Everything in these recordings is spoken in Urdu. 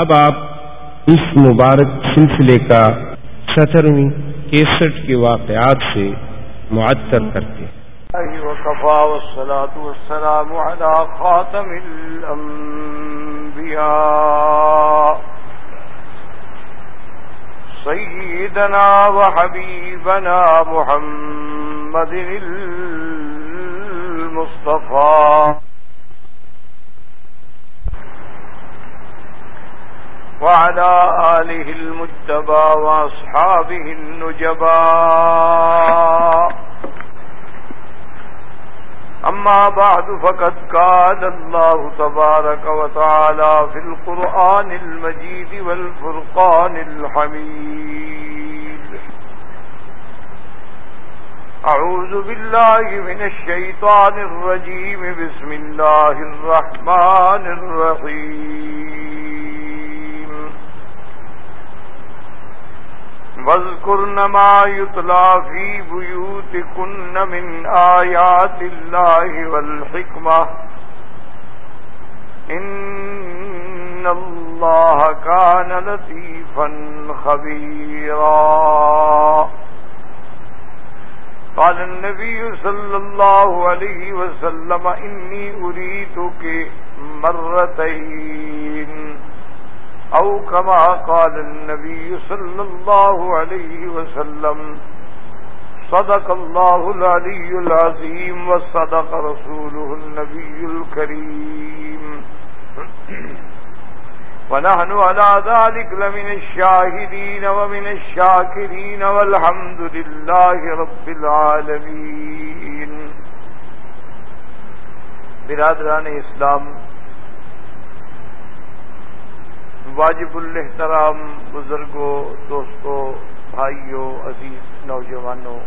اب آپ اس مبارک سلسلے کا سترویں کیسٹ کے واقعات سے معطر کرتے ہیں۔ والصلاة والسلام على خاتم الأنبياء سيدنا وحبيبنا محمد المصطفى وعلى آله المجتبى وأصحابه النجبى. أما بعد، فقد قال الله تبارك وتعالى في القرآن المجيد والفرقان الحميد. أعوذ بالله من الشيطان الرجيم. بسم الله الرحمن الرحيم. واذكرن ما يطلع في بيوتكن من آيات الله والحكمة. إن الله كان لطيفا خبيرا. قال النبي صلى الله عليه وسلم إني أريدك مرتين. او كما قال النبي صلى الله عليه وسلم، صدق الله العلي العظيم وصدق رسوله النبي الكريم. ونحن على ذلك لمن الشاهدين ومن الشاكرين والحمد لله رب العالمين. برادران اسلام واجب الحترام بزرگوں، دوستوں، بھائیوں، عزیز نوجوانوں۔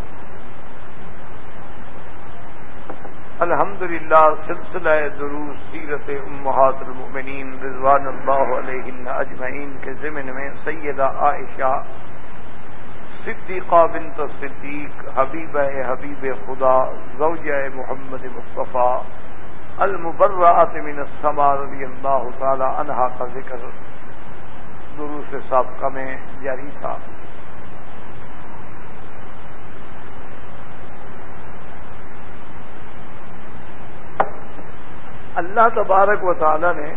الحمد للہ سلسلہ دروس سیرت امہات المؤمنین رضوان اللہ علیہ اجمعین کے ضمن میں سیدہ عائشہ صدیقہ بنت صدیق حبیب حبیب خدا، زوجہ محمد مصطفیٰ المبرات من السما رضی اللہ تعالی عنہا کا ذکر۔ دروس سابقہ میں جاری تھا۔ اللہ تبارک و تعالی نے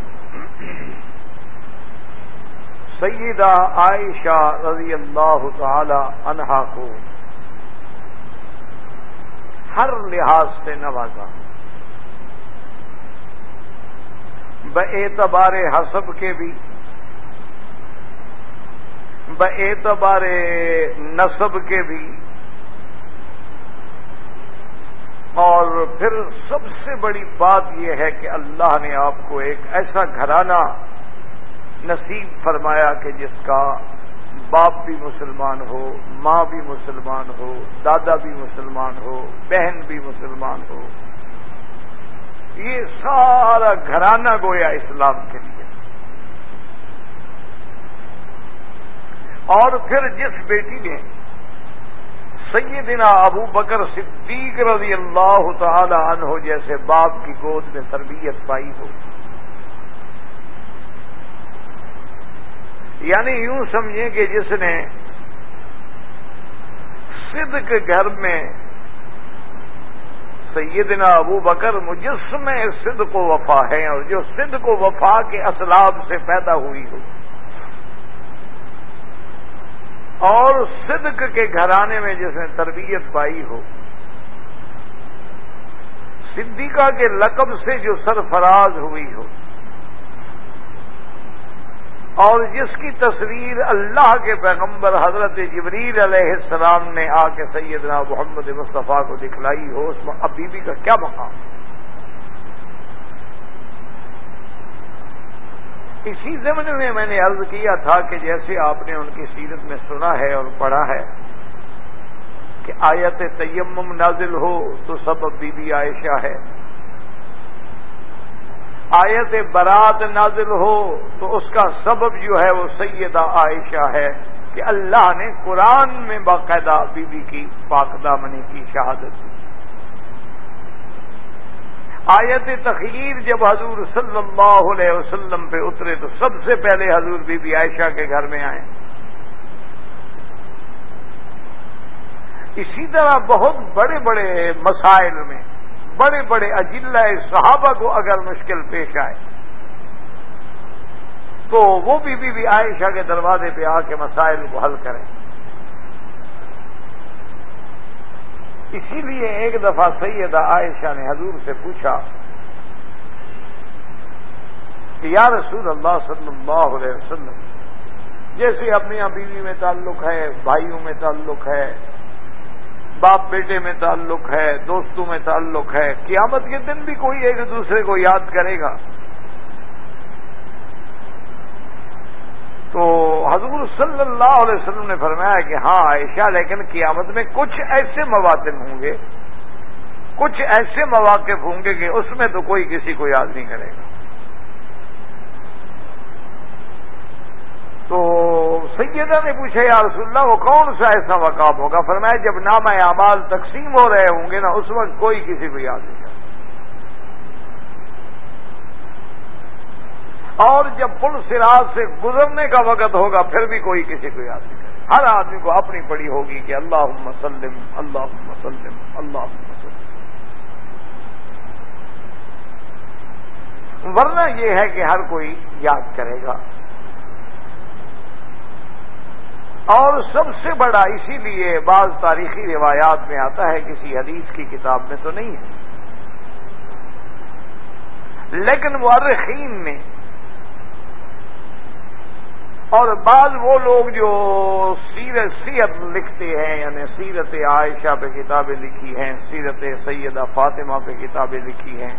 سیدہ عائشہ رضی اللہ تعالی عنہا کو ہر لحاظ سے نوازا۔ اعتبار حسب کے بھی اعتبار نصب کے بھی اور پھر سب سے بڑی بات یہ ہے کہ اللہ نے آپ کو ایک ایسا گھرانہ نصیب فرمایا کہ جس کا باپ بھی مسلمان ہو، ماں بھی مسلمان ہو، دادا بھی مسلمان ہو، بہن بھی مسلمان ہو۔ یہ سارا گھرانہ گویا اسلام کے لیے۔ اور پھر جس بیٹی نے سیدنا ابو بکر صدیق رضی اللہ تعالی عنہ جیسے باپ کی گود میں تربیت پائی ہو یعنی یوں سمجھیں کہ جس نے سدھ کے گھر میں سیدنا ابو بکر مجسم سدھ کو وفا ہے اور جو سدھ کو وفا کے اسلاب سے پیدا ہوئی ہو۔ اور صدق کے گھرانے میں جس نے تربیت پائی ہو۔ صدیقہ کے لقب سے جو سرفراز ہوئی ہو۔ اور جس کی تصویر اللہ کے پیغمبر حضرت جبریل علیہ السلام نے آ کے سیدنا محمد مصطفیٰ کو دکھلائی ہو، اس میں اب بیوی کا کیا مقام؟ ہے اسی زمن میں میں نے عرض کیا تھا کہ جیسے آپ نے ان کی سیرت میں سنا ہے اور پڑھا ہے کہ آیت تیمم نازل ہو تو سب بی بی عائشہ ہے۔ آیت برات نازل ہو تو اس کا سبب جو ہے وہ سیدہ عائشہ ہے کہ اللہ نے قرآن میں باقاعدہ بی بی کی پاک دامنی کی شہادت دی۔ آیت تخیر جب حضور صلی اللہ علیہ وسلم پہ اترے تو سب سے پہلے حضور بی بی عائشہ کے گھر میں آئے۔ اسی طرح بہت بڑے بڑے مسائل میں، بڑے بڑے اجلہ صحابہ کو اگر مشکل پیش آئے، تو وہ بھی بی بی عائشہ کے دروازے پہ آ کے مسائل کو حل کریں۔ اسی لیے ایک دفعہ سیدہ عائشہ نے حضور سے پوچھا کہ یا رسول اللہ صلی اللہ علیہ وسلم، جیسے اپنی بیوی میں تعلق ہے، بھائیوں میں تعلق ہے، باپ بیٹے میں تعلق ہے، دوستوں میں تعلق ہے، قیامت کے دن بھی کوئی ایک دوسرے کو یاد کرے گا تو حضور صلی اللہ علیہ وسلم نے فرمایا کہ ہاں عائشہ، لیکن قیامت میں کچھ ایسے مواطن ہوں گے، کچھ ایسے مواقف ہوں گے کہ اس میں تو کوئی کسی کو یاد نہیں کرے گا۔ تو سیدہ نے پوچھا، یا رسول اللہ، وہ کون سا ایسا مقام ہوگا؟ فرمایا، جب نام اعمال تقسیم ہو رہے ہوں گے نا، اس وقت کوئی کسی کو یاد نہیں کرے اور جب پل سراج سے گزرنے کا وقت ہوگا، پھر بھی کوئی کسی کو یاد نہیں کرے ہر آدمی کو اپنی پڑی ہوگی کہ اللہ مسلم اللہ مسلم اللہ مسلم ورنہ یہ ہے کہ ہر کوئی یاد کرے گا۔ اور سب سے بڑا اسی لیے بعض تاریخی روایات میں آتا ہے، کسی حدیث کی کتاب میں تو نہیں ہے۔ لیکن مورخین نے اور بعض وہ لوگ جو سیرت سیرت لکھتے ہیں یعنی سیرت عائشہ پہ کتابیں لکھی ہیں، سیرت سیدہ فاطمہ پہ کتابیں لکھی ہیں۔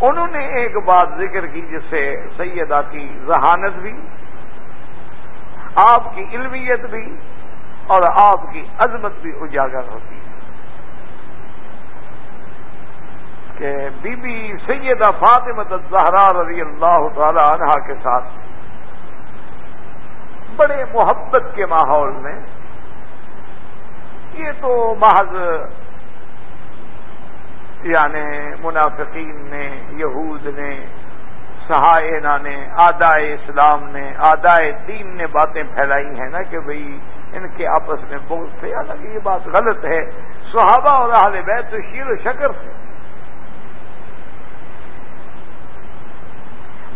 انہوں نے ایک بات ذکر کی جس سے سیدہ کی ذہانت بھی، آپ کی علمیت بھی، اور آپ کی عظمت بھی اجاگر ہوتی ہے۔ کہ بی بی سیدہ فاطمت الزہرا رضی اللہ تعالی عنہ کے ساتھ بڑے محبت کے ماحول میں، یہ تو محض یعنی منافقین نے، یہود نے سہائنا نے، آدائے اسلام نے، آدائے دین نے باتیں پھیلائی ہیں نا کہ بھئی ان کے آپس میں بہت تھے حالانکہ یہ بات غلط ہے۔ صحابہ اور اہل بیت تو شیر و شکر تھے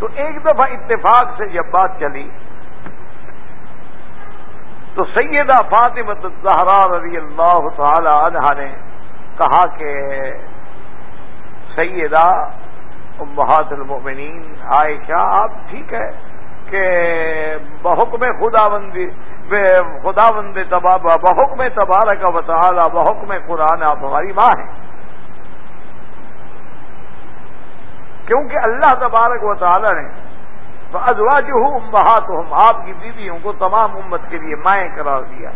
تو ایک دفعہ اتفاق سے جب بات چلی تو سیدہ فاطمت الزہرا رضی اللہ تعالی عنہ نے کہا کہ سیدہ امہات المؤمنین، عائشہ، آپ ٹھیک ہے کہ بحکم خدا بندی خدا بند بحکم تبارک و تعالی، بحکم قرآن آپ ہماری ماں ہیں۔ کیونکہ اللہ تبارک و تعالی نے ازواج ہوں بہات ہوں آپ کی بیویوں کو تمام امت کے لیے مائیں قرار دیا۔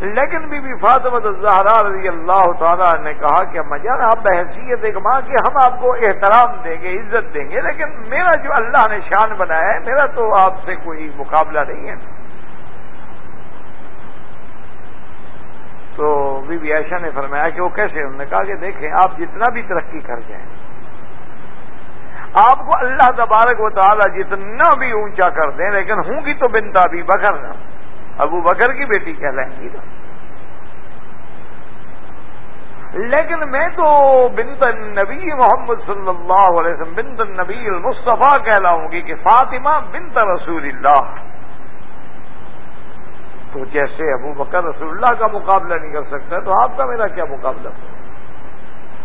لیکن بی بی فاطمت الزہرا رضی اللہ تعالیٰ نے کہا کہ مجان آپ بحثیت ایک ماں کہ ہم آپ کو احترام دیں گے، عزت دیں گے، لیکن میرا جو اللہ نے شان بنایا ہے، میرا تو آپ سے کوئی مقابلہ نہیں ہے۔ تو بی بی عائشہ نے فرمایا کہ وہ کیسے؟ انہوں نے کہا کہ دیکھیں، آپ جتنا بھی ترقی کر جائیں، آپ کو اللہ تبارک و تعالی جتنا بھی اونچا کر دیں، لیکن ہوں گی تو بنتا بھی بکر ابو بکر کی بیٹی کہلائیں گی نا۔ لیکن میں تو بنت نبی محمد صلی اللہ علیہ وسلم، بنت نبی المصطفیٰ کہلاؤں گی کہ فاطمہ بنت رسول اللہ۔ تو جیسے ابو بکر رسول اللہ کا مقابلہ نہیں کر سکتا تو آپ کا میرا کیا مقابلہ؟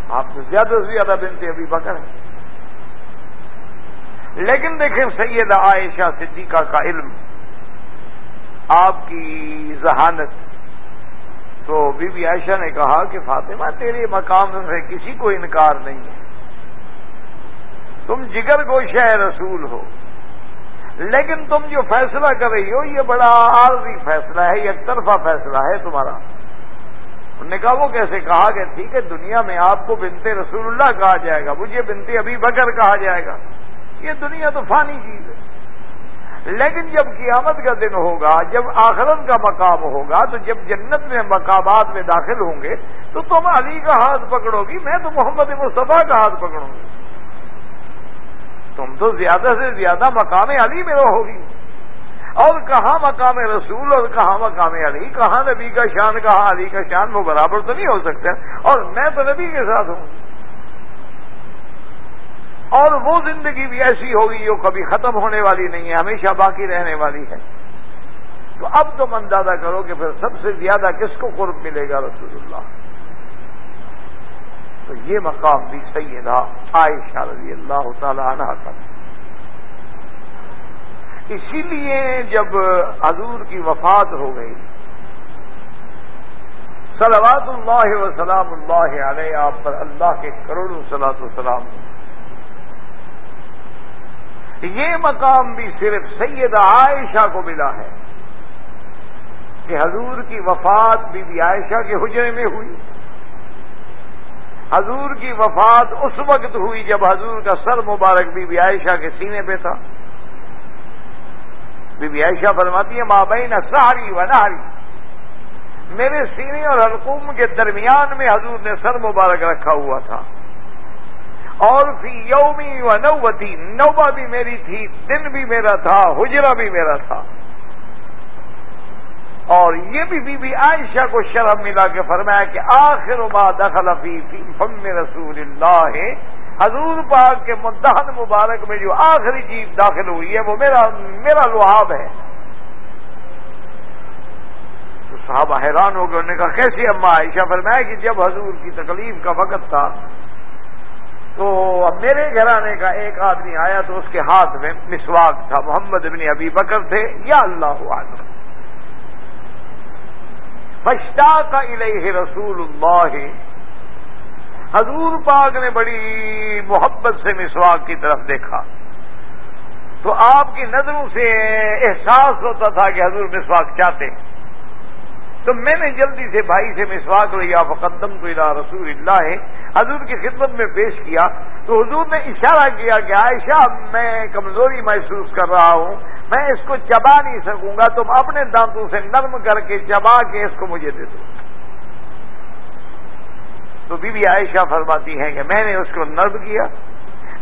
آپ تو زیادہ سے زیادہ بنتے ابھی بکر ہیں۔ لیکن دیکھیں سید عائشہ صدیقہ کا علم، آپ کی ذہانت۔ تو بی بی عائشہ نے کہا کہ فاطمہ، تیرے مقام سے کسی کو انکار نہیں ہے۔ تم جگر گوشہ رسول ہو۔ لیکن تم جو فیصلہ کر رہی ہو، یہ بڑا عارضی فیصلہ ہے، یہ ایک طرفہ فیصلہ ہے تمہارا۔ انہوں نے کہا، وہ کیسے کہا کہ ٹھیک ہے، دنیا میں آپ کو بنتے رسول اللہ کہا جائے گا، مجھے بنتے ابھی بکر کہا جائے گا۔ یہ دنیا تو فانی چیز ہے۔ لیکن جب قیامت کا دن ہوگا، جب آخرت کا مقام ہوگا، تو جب جنت میں مقامات میں داخل ہوں گے، تو تم علی کا ہاتھ پکڑو گی، میں تو محمد مصطفیٰ کا ہاتھ پکڑوں گی۔ تم تو زیادہ سے زیادہ مقام علی میں رہو گی۔ اور کہاں مقام رسول اور کہاں مقام علی؟ کہاں نبی کا شان، کہاں علی کا شان؟ وہ برابر تو نہیں ہو سکتے اور میں تو نبی کے ساتھ ہوں۔ اور وہ زندگی بھی ایسی ہوگی جو کبھی ختم ہونے والی نہیں ہے، ہمیشہ باقی رہنے والی ہے۔ تو اب تم اندازہ کرو کہ پھر سب سے زیادہ کس کو قرب ملے گا رسول اللہ؟ تو یہ مقام بھی سیدہ عائشہ رضی اللہ تعالی عنہ کا۔ اسی لیے جب حضور کی وفات ہو گئی، صلوات اللہ وسلام اللہ علیہ، آپ پر اللہ کے کروڑوں سلاۃ وسلام یہ مقام بھی صرف سید عائشہ کو ملا ہے کہ حضور کی وفات بی بی عائشہ کے حجرے میں ہوئی۔ حضور کی وفات اس وقت ہوئی جب حضور کا سر مبارک بی بی عائشہ کے سینے پہ تھا۔ بی بی عائشہ فرماتی ہے مابین سہاری و نہاری میرے سینے اور حلقوم کے درمیان میں حضور نے سر مبارک رکھا ہوا تھا۔ اور فی یومی و نوتی نوبا بھی میری تھی، دن بھی میرا تھا حجرا بھی میرا تھا۔ اور یہ بھی بی بی عائشہ کو شرم ملا کے فرمایا کہ آخر ما دخل فی فم رسول اللہ۔ حضور پاک کے مدہن مبارک میں جو آخری چیز داخل ہوئی ہے، وہ میرا میرا لحاب ہے۔ تو صحابہ حیران ہو گئے، انہوں نے کہا کیسے اما عائشہ؟ فرمایا کہ جب حضور کی تکلیف کا وقت تھا، تو اب میرے گھرانے کا ایک آدمی آیا تو اس کے ہاتھ میں مسواک تھا۔ محمد ابن ابی بکر تھے۔ یا اللہ عالم فشتا کا الہ رسول اللہ. حضور پاک نے بڑی محبت سے مسواک کی طرف دیکھا. تو آپ کی نظروں سے احساس ہوتا تھا کہ حضور مسواک چاہتے ہیں. تو میں نے جلدی سے بھائی سے مسواک لیا فقدم تو الا رسول اللہ ہے حضور کی خدمت میں پیش کیا۔ تو حضور نے اشارہ کیا کہ عائشہ، میں کمزوری محسوس کر رہا ہوں، میں اس کو چبا نہیں سکوں گا، تم اپنے دانتوں سے نرم کر کے چبا کے اس کو مجھے دے دو۔ تو بی بی عائشہ فرماتی ہیں کہ میں نے اس کو نرم کیا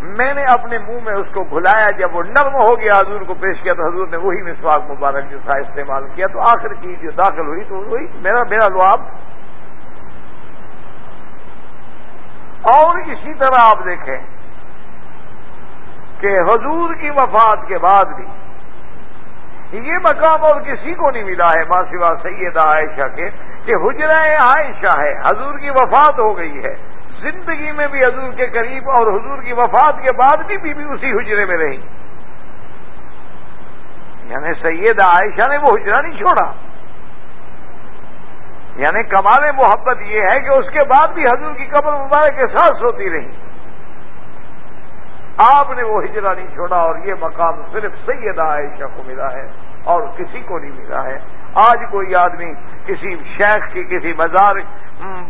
میں نے اپنے منہ میں اس کو گھلایا جب وہ نرم ہو گیا، حضور کو پیش کیا تو حضور نے وہی مسواک مبارک جو تھا استعمال کیا۔ تو آخر کی جو داخل ہوئی تو وہی، میرا میرا لواب اور اسی طرح آپ دیکھیں کہ حضور کی وفات کے بعد بھی یہ مقام اور کسی کو نہیں ملا ہے، ماں سوا سیدہ عائشہ کے، کہ حجرہ عائشہ ہے، حضور کی وفات ہو گئی ہے۔ زندگی میں بھی حضور کے قریب اور حضور کی وفات کے بعد بھی بی بی اسی حجرے میں رہی۔ یعنی سید عائشہ نے وہ حجرہ نہیں چھوڑا۔ یعنی کمال محبت یہ ہے کہ اس کے بعد بھی حضور کی قبر مبارک کے ساتھ سوتی رہی۔ آپ نے وہ ہجرا نہیں چھوڑا اور یہ مقام صرف سید عائشہ کو ملا ہے اور کسی کو نہیں ملا ہے۔ آج کوئی آدمی کسی شیخ کی کسی مزار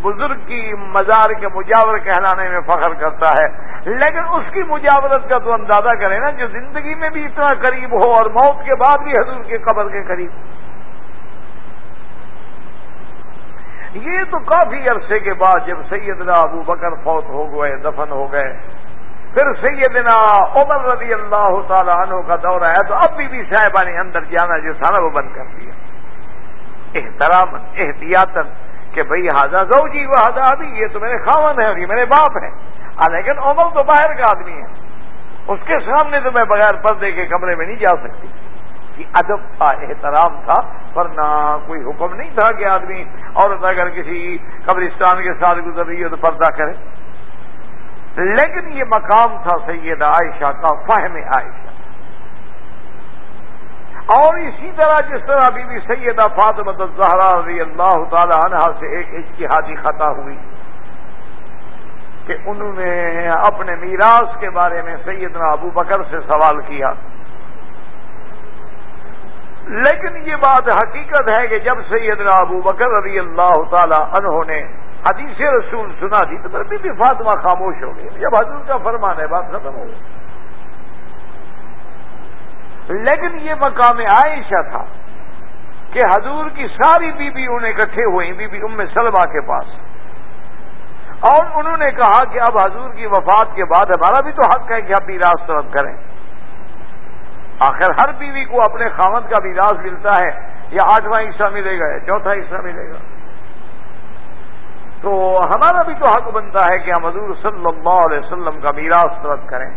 بزرگ کی مزار کے مجاور کہلانے میں فخر کرتا ہے۔ لیکن اس کی مجاورت کا تو اندازہ کریں نا جو زندگی میں بھی اتنا قریب ہو اور موت کے بعد بھی حضور کے قبر کے قریب۔ یہ تو کافی عرصے کے بعد جب سیدنا ابو بکر فوت ہو گئے، دفن ہو گئے، پھر سیدنا عمر رضی اللہ تعالیٰ عنہ کا دورہ ہے تو اب بھی بھی صاحبہ نے اندر جانا جو تھا نا وہ بند کر دیا۔ احترام احتیاط کہ بھائی ہاضا زو جی وہ ہاضا ابھی یہ تو میرے خاون ہے اور یہ میرے باپ ہے لیکن عمر تو باہر کا آدمی ہے۔ اس کے سامنے تو میں بغیر پردے کے کمرے میں نہیں جا سکتی۔ یہ ادب کا احترام تھا ورنہ کوئی حکم نہیں تھا کہ آدمی عورت اگر کسی قبرستان کے ساتھ گزر رہی ہے تو پردہ کرے۔ لیکن یہ مقام تھا سید عائشہ کا، فہم عائشہ۔ اور اسی طرح جس طرح بی بی سیدہ فاطمت الزہرا رضی اللہ تعالی عنہ سے ایک اجتہادی خطا ہوئی کہ انہوں نے اپنے میراث کے بارے میں سیدنا ابو بکر سے سوال کیا۔ لیکن یہ بات حقیقت ہے کہ جب سیدنا ابو بکر رضی اللہ تعالی عنہ نے حدیث رسول سنا دی تو بی بی فاطمہ خاموش ہو گئی جب حضور کا فرمان ہے، بات ختم ہو گئی۔ لیکن یہ مقام عائشہ تھا کہ حضور کی ساری بیوی انہیں اکٹھے ہوئی بی بی ام سلمہ کے پاس۔ اور انہوں نے کہا کہ اب حضور کی وفات کے بعد ہمارا بھی تو حق ہے کہ ہم میراث طلب کریں۔ آخر ہر بیوی کو اپنے خامد کا میراث ملتا ہے، یا آٹھواں حصہ ملے گا، یا چوتھا حصہ ملے گا۔ تو ہمارا بھی تو حق بنتا ہے کہ ہم حضور صلی اللہ علیہ وسلم کا میراث طلب کریں۔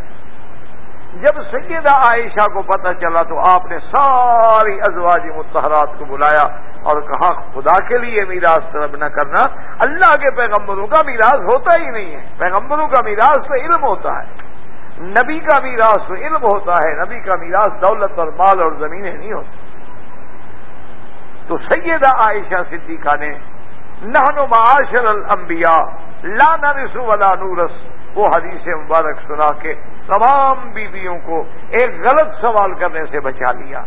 جب سیدہ عائشہ کو پتہ چلا تو آپ نے ساری ازواج متحرات کو بلایا اور کہا، خدا کے لیے میراث طلب نہ کرنا۔ اللہ کے پیغمبروں کا میراث ہوتا ہی نہیں ہے۔ پیغمبروں کا میراث تو علم ہوتا ہے۔ نبی کا میراث تو علم ہوتا ہے۔ نبی کا میراث دولت اور مال اور زمینیں نہیں ہوتی۔ تو سیدہ عائشہ صدیقہ نے نہنو معاشر الانبیاء، لا نرس ولا نورس وہ حدیث مبارک سنا کے تمام بیویوں کو ایک غلط سوال کرنے سے بچا لیا۔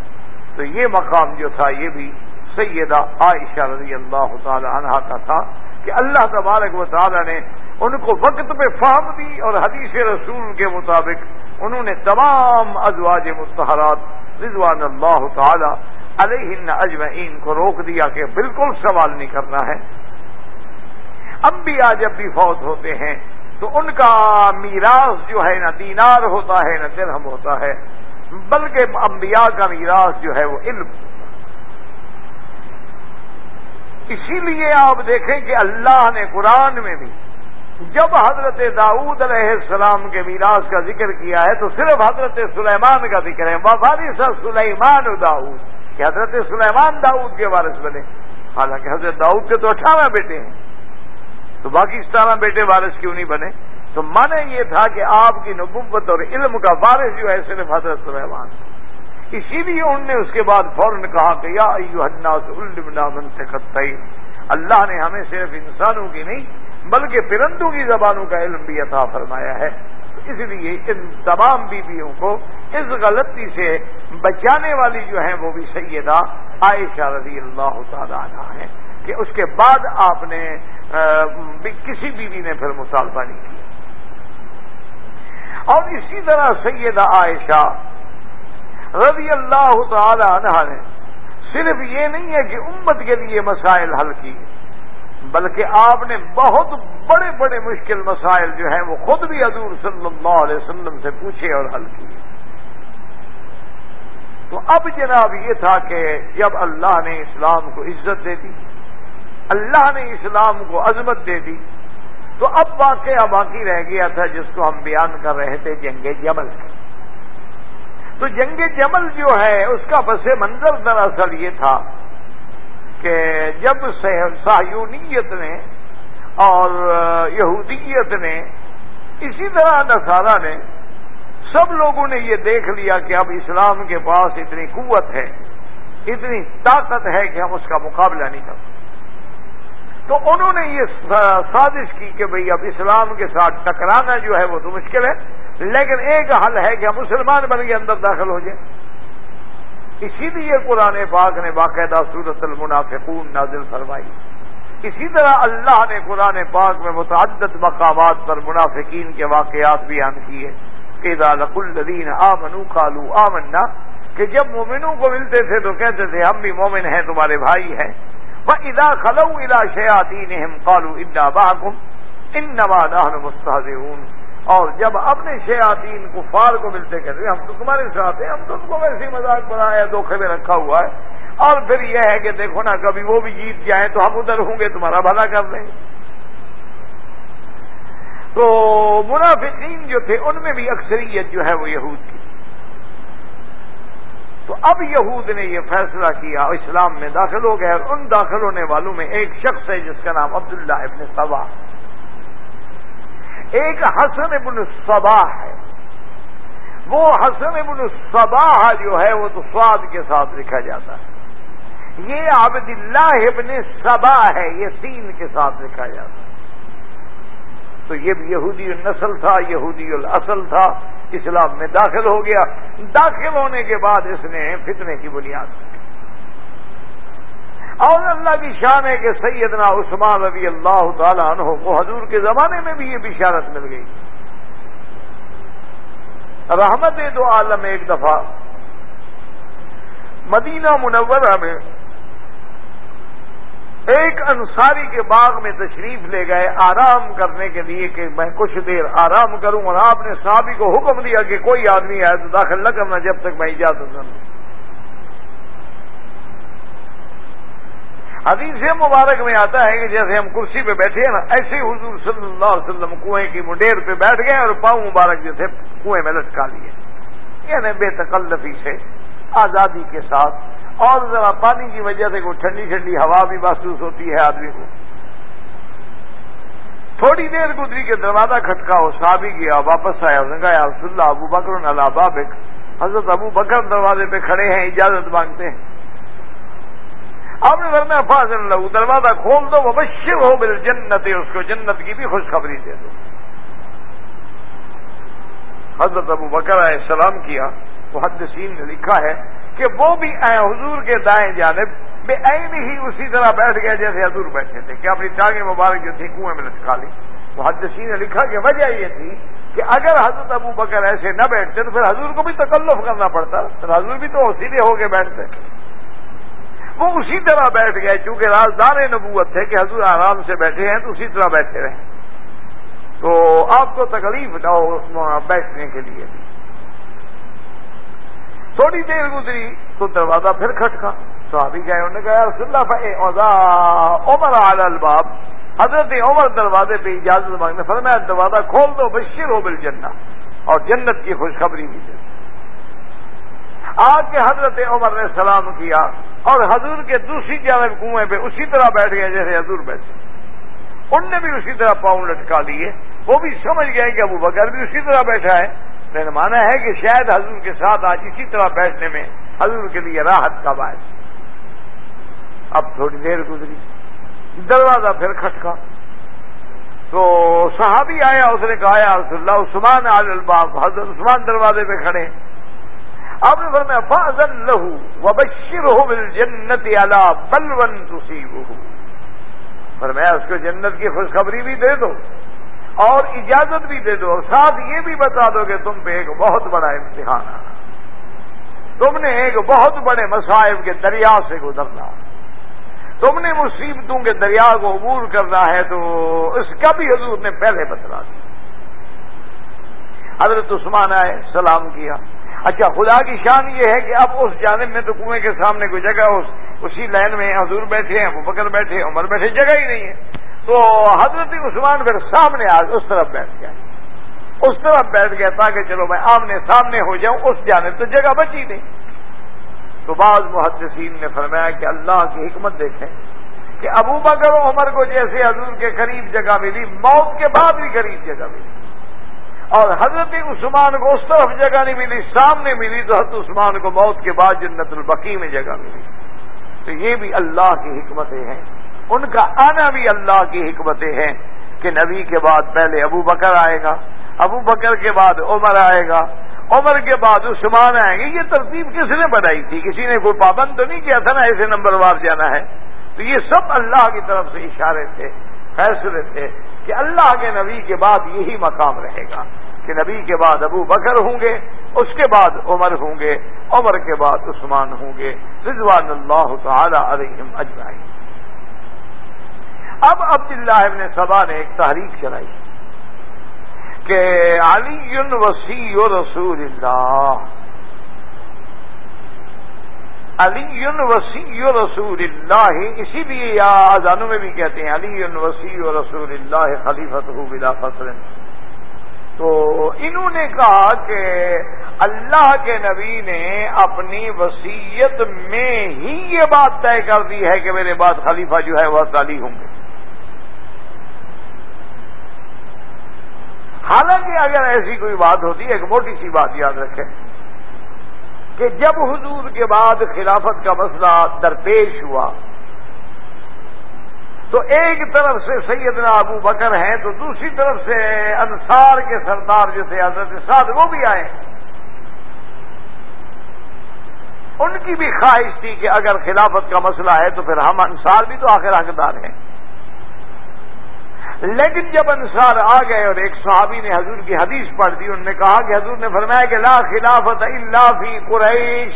تو یہ مقام جو تھا، یہ بھی سیدہ عائشہ رضی اللہ تعالی عنہ کا تھا کہ اللہ تبارک و تعالی نے ان کو وقت پہ فہم دی اور حدیث رسول کے مطابق انہوں نے تمام ازواج مستحرات رضوان اللہ تعالی علیہ اجمعین کو روک دیا کہ بالکل سوال نہیں کرنا ہے۔ انبیاء جب بھی فوت ہوتے ہیں تو ان کا میراث جو ہے نہ دینار ہوتا ہے نہ درہم ہوتا ہے، بلکہ انبیاء کا میراث جو ہے وہ علم۔ اسی لیے آپ دیکھیں کہ اللہ نے قرآن میں بھی جب حضرت داؤد علیہ السلام کے میراث کا ذکر کیا ہے تو صرف حضرت سلیمان کا ذکر ہے۔ وارث سلیمان داؤد، کہ حضرت سلیمان داؤد کے وارث بنے۔ حالانکہ حضرت داؤد کے تو اٹھارہ بیٹے ہیں۔ تو باقی ستارہ بیٹے وارث کیوں نہیں بنے؟ تو مانے یہ تھا کہ آپ کی نبوت اور علم کا وارث جو ہے، صرف حضرت سلیمان۔ اسی لیے انہوں نے اس کے بعد فوراً کہا کہ یا من سے اللہ نے ہمیں صرف انسانوں کی نہیں، بلکہ پرندوں کی زبانوں کا علم بھی عطا فرمایا ہے۔ اس لیے ان تمام بیویوں کو اس غلطی سے بچانے والی جو ہیں، وہ بھی سیدہ عائشہ رضی اللہ تعالیٰ عنہ ہیں۔ کہ اس کے بعد آپ نے کسی بیوی نے پھر مطالبہ نہیں کیا۔ اور اسی طرح سیدہ عائشہ رضی اللہ تعالی عنہ نے صرف یہ نہیں ہے کہ امت کے لیے مسائل حل کی بلکہ آپ نے بہت بڑے بڑے مشکل مسائل جو ہیں وہ خود بھی حضور صلی اللہ علیہ وسلم سے پوچھے اور حل کیے۔ تو اب جناب یہ تھا کہ جب اللہ نے اسلام کو عزت دے دی اللہ نے اسلام کو عظمت دے دی تو اب واقعہ باقی رہ گیا تھا جس کو ہم بیان کر رہے تھے جنگ جمل تو جنگ جمل جو ہے، اس کا پس منظر دراصل یہ تھا کہ جب سایونیت نے اور یہودیت نے، اسی طرح نسارا نے سب لوگوں نے یہ دیکھ لیا کہ اب اسلام کے پاس اتنی قوت ہے، اتنی طاقت ہے کہ ہم اس کا مقابلہ نہیں کر سکتے۔ تو انہوں نے یہ سازش کی کہ بھئی اب اسلام کے ساتھ ٹکرانا جو ہے وہ تو مشکل ہے، لیکن ایک حل ہے کہ ہم مسلمان بن کے اندر داخل ہو جائیں۔ اسی لیے قرآن پاک نے باقاعدہ صورت المنافقون نازل فرمائی۔ اسی طرح اللہ نے قرآن پاک میں متعدد مقامات پر منافقین کے واقعات بیان کیے۔ کہ لق الدین آ منو کالو آمنا کہ جب مومنوں کو ملتے تھے تو کہتے تھے، ہم بھی مومن ہیں، تمہارے بھائی ہیں۔ ادا خلو ادا شیاتی قالو ادا باہم ان نواد مستحد اور جب اپنے شیاتین کفار کو ملتے کہتے ہم تو تمہارے ساتھ ہیں، ہم تو تم کو ویسے مذاق بنایا دھوکھے میں رکھا ہوا ہے۔ اور پھر یہ ہے کہ دیکھو نا، کبھی وہ بھی جیت جائیں تو ہم ادھر ہوں گے، تمہارا بھلا کر لیں۔ تو منافقین جو تھے، ان میں بھی اکثریت جو ہے وہ یہود کی۔ تو اب یہود نے یہ فیصلہ کیا اسلام میں داخل ہو گئے اور ان داخل ہونے والوں میں ایک شخص ہے جس کا نام عبداللہ ابن صبا ایک حسن ابن صبا ہے۔ وہ حسن ابن صبا جو ہے وہ تو سواد کے ساتھ لکھا جاتا ہے۔ یہ عبد اللہ ابن صبا ہے، یہ تین کے ساتھ لکھا جاتا ہے۔ تو یہ یہودی النسل تھا، یہودی الاصل تھا۔ اسلام میں داخل ہو گیا۔ داخل ہونے کے بعد اس نے فتنے کی بنیاد اور اللہ کی شان ہے کہ سیدنا عثمان رضی اللہ تعالیٰ عنہ کو حضور کے زمانے میں بھی یہ بشارت مل گئی۔ رحمت دو عالم ایک دفعہ مدینہ منورہ میں ایک انصاری کے باغ میں تشریف لے گئے، آرام کرنے کے لیے کہ میں کچھ دیر آرام کروں اور آپ نے صحابی کو حکم دیا کہ کوئی آدمی آئے تو داخل نہ کرنا جب تک میں اجازت نہ حدیث مبارک میں آتا ہے کہ جیسے ہم کرسی پہ بیٹھے ہیں نا، ایسے حضور صلی اللہ علیہ وسلم کنویں کی منڈیر پہ بیٹھ گئے اور پاؤں مبارک جیسے کنویں میں لٹکا لیے۔ یعنی بے تکلفی سے آزادی کے ساتھ اور ذرا پانی کی وجہ سے کوئی ٹھنڈی ٹھنڈی ہوا بھی محسوس ہوتی ہے آدمی کو۔ تھوڑی دیر گزری کے دروازہ کھٹکا ہو، صحابی گیا، واپس آیا، اس نے کہا رسول اللہ، ابو بکر اللہ بابک۔ حضرت ابو بکر دروازے پہ کھڑے ہیں، اجازت مانگتے ہیں۔ آپ نے فرمایا، فاضل لہو دروازہ کھول دو وہ ہو بل جنت اس کو جنت کی بھی خوشخبری دے دو۔ حضرت ابو بکر علیہ السلام کیا وہ نے لکھا ہے کہ وہ بھی حضور کے دائیں جانب بے عین ہی اسی طرح بیٹھ گئے جیسے حضور بیٹھے تھے کہ اپنی ٹانگیں مبارک جو تھی کنویں میں لٹکا لی۔ وہ نے لکھا کہ وجہ یہ تھی کہ اگر حضرت ابو بکر ایسے نہ بیٹھتے تو پھر حضور کو بھی تکلف کرنا پڑتا۔ پھر حضور بھی تو سیدھے ہو کے بیٹھتے۔ وہ اسی طرح بیٹھ گئے چونکہ رازدار نبوت تھے کہ حضور آرام سے بیٹھے ہیں تو اسی طرح بیٹھے رہے۔ تو آپ کو تکلیف نہ ہو بیٹھنے کے لیے۔ بھی تھوڑی دیر گزری تو دروازہ پھر کھٹکا۔ تو ابھی گئے، انہوں نے کہا رسول اللہ عمر عال الباب حضرت عمر دروازے پہ اجازت مانگنے فرمایا، دروازہ کھول دو بشیر ہو بل جنت اور جنت کی خوشخبری بھی دے آج کے حضرت عمر نے سلام کیا اور حضور کے دوسری جانب کنویں پہ اسی طرح بیٹھ گئے جیسے حضور بیٹھے۔ ان نے بھی اسی طرح پاؤں لٹکا لیے وہ بھی سمجھ گئے کہ ابو بکر بھی اسی طرح بیٹھا ہے۔ میں نے مانا ہے کہ شاید حضور کے ساتھ آج اسی طرح بیٹھنے میں حضور کے لیے راحت کا باعث۔ اب تھوڑی دیر گزری۔ دروازہ پھر کھٹکا۔ تو صحابی آیا، اس نے کہا رسول اللہ، عثمان عال الباب، حضرت عثمان دروازے پہ کھڑے۔ آپ نے فرمایا فاضل لہو و ہو بل جنت اعلی بلون تسی فرمایا، اس کو جنت کی خوشخبری بھی دے دو۔ اور اجازت بھی دے دو اور ساتھ یہ بھی بتا دو کہ تم پہ ایک بہت بڑا امتحان آنا تم نے ایک بہت بڑے مصائب کے دریا سے گزرنا۔ تم نے مصیبتوں کے دریا کو عبور کرنا ہے تو اس کا بھی حضور نے پہلے بتلا دیا۔ حضرت عثمان آئے، سلام کیا۔ اچھا خدا کی شان یہ ہے کہ اب اس جانب میں تو کنویں کے سامنے کوئی جگہ اس اسی لائن میں حضور بیٹھے ہیں وہ بکر بیٹھے عمر بیٹھے، جگہ ہی نہیں ہے۔ تو حضرت عثمان پھر سامنے آ اس طرف بیٹھ گیا اس طرف بیٹھ گیا تاکہ چلو میں آمنے سامنے ہو جاؤں، اس جانب تو جگہ بچی نہیں۔ تو بعض محدثین نے فرمایا کہ اللہ کی حکمت دیکھیں کہ ابو بکر و عمر کو جیسے حضور کے قریب جگہ ملی، موت کے بعد بھی قریب جگہ ملی۔ اور حضرت عثمان کو اس طرف جگہ نہیں ملی، سامنے ملی تو حضرت عثمان کو موت کے بعد جنت البقی میں جگہ ملی۔ تو یہ بھی اللہ کی حکمتیں ہیں۔ ان کا آنا بھی اللہ کی حکمتیں ہیں کہ نبی کے بعد پہلے ابو بکر آئے گا، ابو بکر کے بعد عمر آئے گا، عمر کے بعد عثمان آئیں گے یہ ترتیب کس نے بنائی تھی؟ کسی نے کوئی پابند تو نہیں کیا تھا نا ایسے نمبر وار جانا ہے؟ تو یہ سب اللہ کی طرف سے اشارے تھے، فیصلے تھے کہ اللہ کے نبی کے بعد یہی مقام رہے گا کہ نبی کے بعد ابو بکر ہوں گے، اس کے بعد عمر ہوں گے، عمر کے بعد عثمان ہوں گے۔ رضوان اللہ تعالی علیہم اجمعین۔ اب عبداللہ ابن سبا نے ایک تحریک چلائی کہ علی وسیع رسول اللہ۔ علی وسیع رسول اللہ۔ اسی لیے یا آزانوں میں بھی کہتے ہیں علی وسیع رسول اللہ خلیفت ہو بلا فصل۔ تو انہوں نے کہا کہ اللہ کے نبی نے اپنی وسیعت میں ہی یہ بات طے کر دی ہے کہ میرے بعد خلیفہ جو ہے وہ علی ہوں گے۔ حالانکہ اگر ایسی کوئی بات ہوتی، ایک موٹی سی بات یاد رکھیں کہ جب حضور کے بعد خلافت کا مسئلہ درپیش ہوا، تو ایک طرف سے سیدنا ابو بکر ہیں، تو دوسری طرف سے انصار کے سردار جو تھے حضرت سعد وہ بھی آئے۔ ان کی بھی خواہش تھی کہ اگر خلافت کا مسئلہ ہے تو پھر ہم انصار بھی تو آخر حقدار ہیں۔ لیکن جب انصار آ گئے اور ایک صحابی نے حضور کی حدیث پڑھ دی، انہوں نے کہا کہ حضور نے فرمایا کہ لا خلافت اللہ فی قریش۔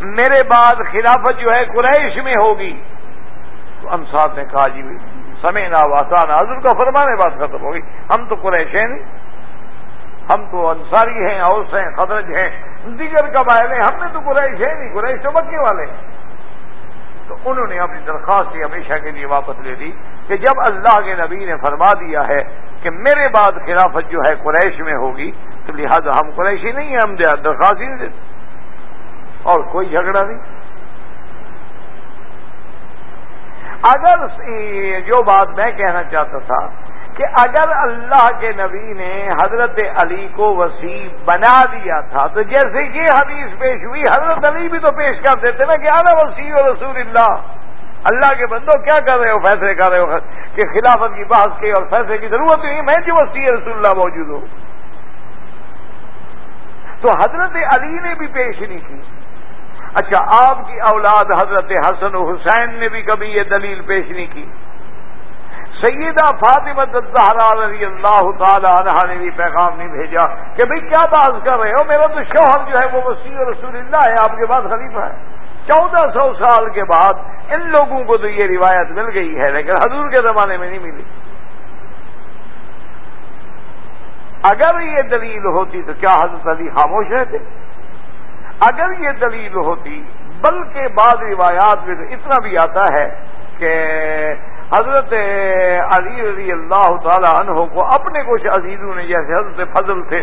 میرے بعد خلافت جو ہے قریش میں ہوگی۔ تو انصار نے کہا جی سمے نہ واسان حضرت کا فرمانے بات ختم ہوگی ہم تو قریش ہیں۔ نہیں ہم تو انصاری ہیں، اوس ہیں، خدرج ہیں۔ دیگر قبائل ہیں۔ ہم نے تو قریش ہے نہیں قریش تو مکے والے ہیں۔ تو انہوں نے اپنی درخواست ہمیشہ کے لیے واپس لے لی کہ جب اللہ کے نبی نے فرما دیا ہے کہ میرے بعد خلافت جو ہے قریش میں ہوگی، تو لہٰذا ہم قریشی نہیں ہیں، ہم درخواست ہی نہیں دیتے۔ اور کوئی جھگڑا نہیں۔ اگر جو بات میں کہنا چاہتا تھا کہ اگر اللہ کے نبی نے حضرت علی کو وسیع بنا دیا تھا، تو جیسے یہ حدیث پیش ہوئی، حضرت علی بھی تو پیش کر دیتے نا کہ آنا وسیع و رسول اللہ۔ اللہ کے بندو کیا کر رہے ہو؟ فیصلے کر رہے ہو کہ خلافت کی بحث کی اور فیصلے کی ضرورت نہیں، میں جو وسیع رسول اللہ موجود ہوں۔ تو حضرت علی نے بھی پیش نہیں کی۔ اچھا آپ کی اولاد حضرت حسن و حسین نے بھی کبھی یہ دلیل پیش نہیں کی۔ سیدہ فاطمہ الزہرا رضی اللہ تعالی عنہ نے بھی پیغام نہیں بھیجا کہ بھئی کیا بات کر رہے ہو؟ میرا تو شوہر جو ہے وہ وسیع رسول اللہ ہے، آپ کے پاس خلیفہ ہے۔ چودہ سو سال کے بعد ان لوگوں کو تو یہ روایت مل گئی ہے، لیکن حضور کے زمانے میں نہیں ملی۔ اگر یہ دلیل ہوتی تو کیا حضرت علی خاموش رہتے؟ اگر یہ دلیل ہوتی، بلکہ بعض روایات میں تو اتنا بھی آتا ہے کہ حضرت علی رضی اللہ تعالی عنہ کو اپنے کچھ عزیزوں نے جیسے حضرت فضل تھے۔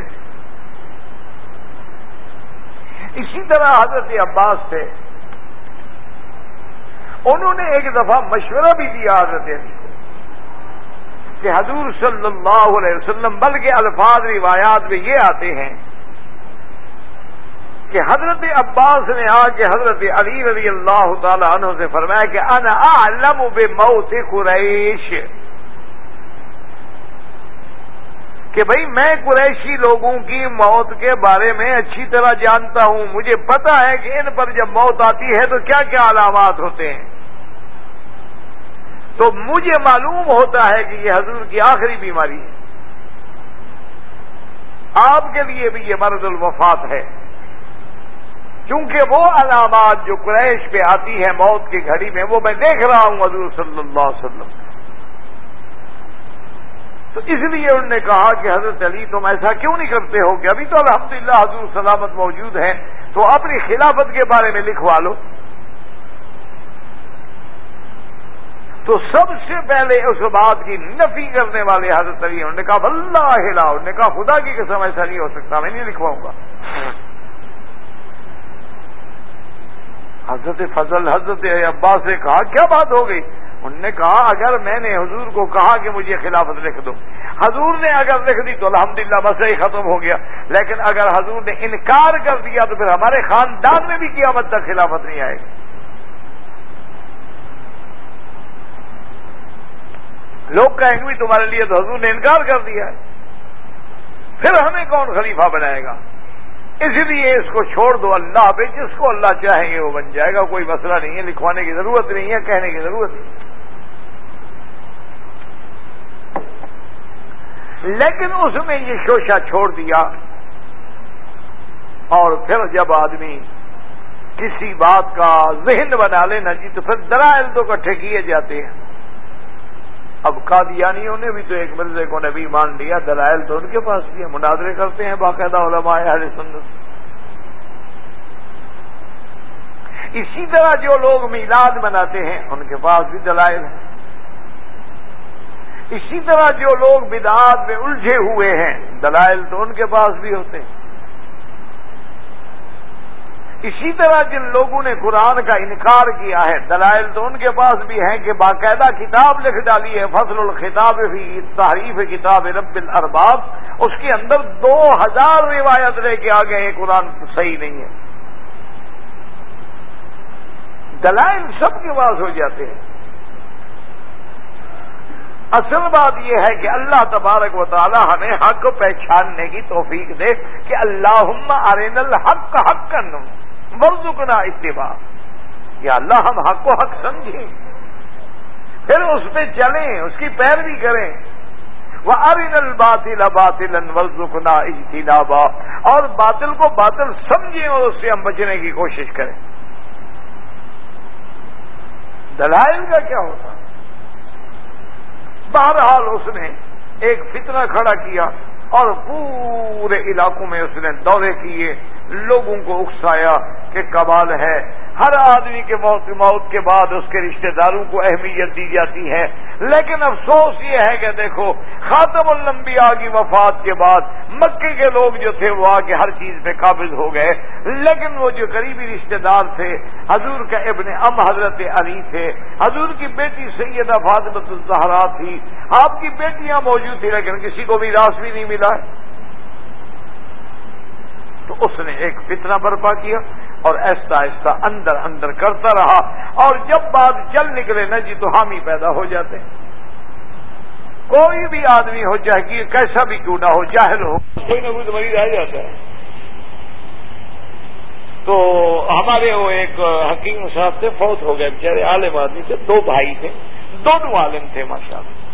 اسی طرح حضرت عباس تھے۔ انہوں نے ایک دفعہ مشورہ بھی دیا حضرت علی کو کہ حضور صلی اللہ علیہ وسلم، بلکہ الفاظ روایات میں یہ آتے ہیں کہ حضرت عباس نے آ کے حضرت علی رضی اللہ تعالی عنہ سے فرمایا کہ انا اعلم بموت قریش۔ کہ بھائی میں قریشی لوگوں کی موت کے بارے میں اچھی طرح جانتا ہوں۔ مجھے پتا ہے کہ ان پر جب موت آتی ہے تو کیا کیا علامات ہوتے ہیں۔ تو مجھے معلوم ہوتا ہے کہ یہ حضور کی آخری بیماری ہے۔ آپ کے لیے بھی یہ مرد الوفات ہے۔ کیونکہ وہ علامات جو قریش پہ آتی ہے موت کی گھڑی میں، وہ میں دیکھ رہا ہوں حضور صلی اللہ علیہ وسلم۔ تو اس لیے انہوں نے کہا کہ حضرت علی، تم ایسا کیوں نہیں کرتے ہو کہ ابھی تو الحمدللہ حضور سلامت موجود ہیں، تو اپنی خلافت کے بارے میں لکھوا لو۔ تو سب سے پہلے اس بات کی نفی کرنے والے حضرت علی، انہوں نے کہا اللہ ہلا انہوں نے کہا، خدا کی قسم ایسا نہیں ہو سکتا، میں نہیں لکھواؤں گا۔ حضرت فضل، حضرت عباس نے کہا، کیا بات ہو گئی؟ انہوں نے کہا، اگر میں نے حضور کو کہا کہ مجھے خلافت لکھ دو، حضور نے اگر لکھ دی تو الحمدللہ بس ہی ختم ہو گیا۔ لیکن اگر حضور نے انکار کر دیا تو پھر ہمارے خاندان میں بھی قیامت تک خلافت نہیں آئے گی۔ لوگ کہیں گے بھی تمہارے لیے تو حضور نے انکار کر دیا ہے۔ پھر ہمیں کون خلیفہ بنائے گا؟ اس لیے اس کو چھوڑ دو اللہ پہ، جس کو اللہ چاہیں گے وہ بن جائے گا، کوئی مسئلہ نہیں ہے، لکھوانے کی ضرورت نہیں ہے، کہنے کی ضرورت نہیں لیکن اس میں یہ شوشا چھوڑ دیا۔ اور پھر جب آدمی کسی بات کا ذہن بنا لینا جی تو پھر درائل تو کٹھے کیے جاتے ہیں۔ اب قادیانیوں نے بھی تو ایک مرضے کو نبی مان لیا، دلائل تو ان کے پاس بھی ہے مناظرے کرتے ہیں باقاعدہ علماء اہل سنت۔ اسی طرح جو لوگ میلاد مناتے ہیں، ان کے پاس بھی دلائل ہیں۔ اسی طرح جو لوگ بدعات میں الجھے ہوئے ہیں، دلائل تو ان کے پاس بھی ہوتے ہیں۔ اسی طرح جن لوگوں نے قرآن کا انکار کیا ہے، دلائل تو ان کے پاس بھی ہیں کہ باقاعدہ کتاب لکھ ڈالی ہے، فضل الخطاب بھی تعریف کتاب رب الارباب۔ اس کے اندر دو ہزار روایت لے کے آگے ہیں، قرآن صحیح نہیں ہے۔ دلائل سب کے پاس ہو جاتے ہیں۔ اصل بات یہ ہے کہ اللہ تبارک و تعالی ہمیں حق پہچاننے کی توفیق دے کہ اللہ ارین الحق حق کرنا مرزقنا اتباع۔ یا اللہ ہم حق کو حق سمجھیں۔ پھر اس پہ چلیں، اس کی پیروی کریں۔ وہ ارن الباطل باطل ورژنا اجتنابا۔ اور باطل کو باطل سمجھیں اور اس سے ہم بچنے کی کوشش کریں۔ دلائل کا کیا ہوتا؟ بہرحال اس نے ایک فتنہ کھڑا کیا اور پورے علاقوں میں اس نے دورے کیے۔ لوگوں کو اکسایا کہ کبال ہے۔ ہر آدمی کے موت موت کے بعد اس کے رشتہ داروں کو اہمیت دی جاتی ہے۔ لیکن افسوس یہ ہے کہ دیکھو، خاتم الانبیاء کی وفات کے بعد مکے کے لوگ جو تھے وہ آ کے ہر چیز پہ قابض ہو گئے۔ لیکن وہ جو قریبی رشتہ دار تھے، حضور کا ابن ام حضرت علی تھے، حضور کی بیٹی سیدہ فاطمت الزہرا تھی۔ آپ کی بیٹیاں موجود تھیں، لیکن کسی کو بھی راس بھی نہیں ملا۔ تو اس نے ایک فتنہ برپا کیا اور ایسا ایسا اندر اندر کرتا رہا اور جب بات چل نکلے نا جی تو حامی پیدا ہو جاتے ہیں۔ کوئی بھی آدمی ہو چاہے کہ کیسا بھی کیوں نہ ہو، جاہل ہو۔ کوئی نہ کوئی تو مریض آ جاتا ہے۔ تو ہمارے وہ ایک حکیم صاحب تھے، فوت ہو گئے۔ بیچارے عالم آدمی تھے، دو بھائی تھے، دونوں عالم تھے ماشاء اللہ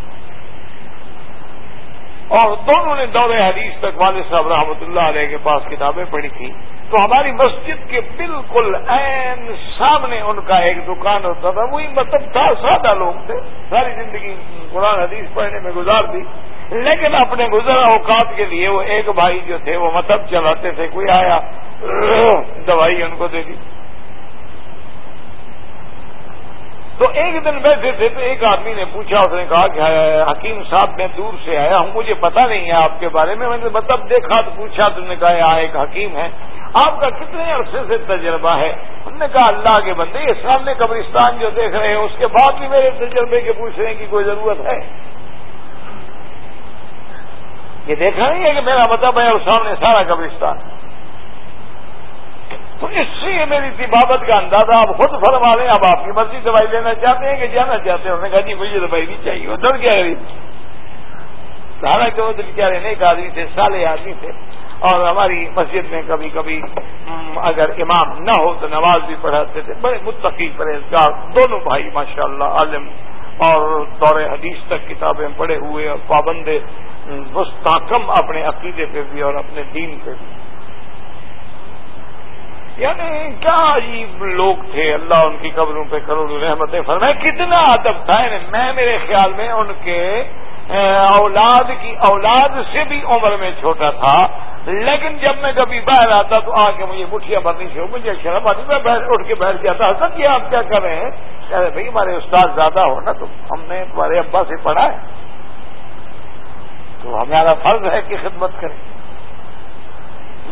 اور دونوں نے دور حدیث تک والد صاحب رحمۃ اللہ علیہ کے پاس کتابیں پڑھی تھیں۔ تو ہماری مسجد کے بالکل این سامنے ان کا ایک دکان ہوتا تھا، وہی مطلب تھا، سادہ لوگ تھے۔ ساری زندگی قرآن حدیث پڑھنے میں گزار دی۔ لیکن اپنے گزرا اوقات کے لیے وہ ایک بھائی جو تھے، وہ مطلب چلاتے تھے، کوئی آیا، دوائی ان کو دے دی۔ تو ایک دن بیٹھے تھے تو ایک آدمی نے پوچھا، اس نے کہا کہ، حکیم صاحب میں دور سے آیا ہوں، مجھے پتا نہیں ہے آپ کے بارے میں۔ میں نے مطلب دیکھا، تو پوچھا، تم نے کہا، یہاں ایک حکیم ہے۔ آپ کا کتنے عرصے سے تجربہ ہے؟ ہم نے کہا، اللہ کے بندے، یہ سامنے قبرستان جو دیکھ رہے ہیں، اس کے بعد بھی میرے تجربے کے پوچھنے کی کوئی ضرورت ہے؟ یہ دیکھا نہیں ہے کہ میرا مطلب ہے، اور سامنے سارا قبرستان۔ تو اس سے میری طبابت کا اندازہ آپ خود فرما لیں اب آپ کی مرضی دوائی لینا چاہتے ہیں کہ جانا چاہتے ہیں۔ انہوں نے کہا جی مجھے دوائی نہیں چاہیے، وہ ڈر گیا سارا کہ وہ بیچارے نیک آدمی تھے سالے آدمی تھے۔ اور ہماری مسجد میں کبھی کبھی اگر امام نہ ہو تو نماز بھی پڑھاتے تھے۔ بڑے متقی پرہیزگار، دونوں بھائی ماشاء اللہ عالم۔ اور دور حدیث تک کتابیں پڑھے ہوئے اور پابند مستحکم اپنے عقیدے پہ بھی اور اپنے دین پہ بھی۔ یعنی کیا عجیب لوگ تھے اللہ ان کی قبروں پہ کروڑوں رحمتیں فرمائے، کتنا ادب تھا۔ یعنی میں میرے خیال میں ان کے اولاد کی اولاد سے بھی عمر میں چھوٹا تھا۔ لیکن جب میں کبھی باہر آتا تو آ کے مجھے مٹھیاں بھرنی سے مجھے شرم آتی۔ میں باہر اٹھ کے بیٹھ جاتا حسن یہ آپ کیا کر رہے ہیں؟ کہہ رہے بھائی ہمارے استاد زیادہ ہو نا، تو ہم نے تمہارے ابا سے پڑھا ہے۔ تو ہمارا فرض ہے کہ خدمت کریں۔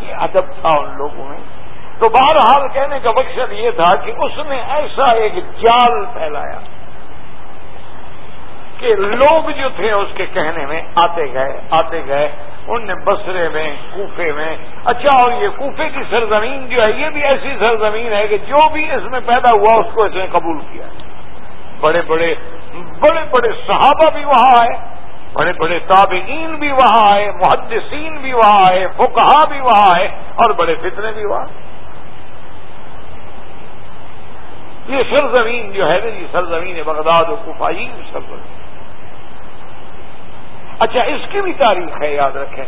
یہ ادب تھا ان لوگوں میں۔ تو بہرحال کہنے کا مقصد یہ تھا کہ اس نے ایسا ایک جال پھیلایا کہ لوگ جو تھے اس کے کہنے میں آتے گئے آتے گئے۔ ان نے بسرے میں، کوفے میں۔ اچھا اور یہ کوفے کی سرزمین جو ہے، یہ بھی ایسی سرزمین ہے کہ جو بھی اس میں پیدا ہوا، اس کو اس نے قبول کیا۔ بڑے بڑے بڑے بڑے صحابہ بھی وہاں آئے، بڑے بڑے تابعین بھی وہاں آئے، محدثین بھی وہاں آئے فکہ بھی وہاں آئے، اور بڑے فتنے بھی وہاں۔ یہ سرزمین جو ہے نا، یہ سرزمین بغداد و کفائی سرزمین اچھا اس کی بھی تاریخ ہے، یاد رکھیں۔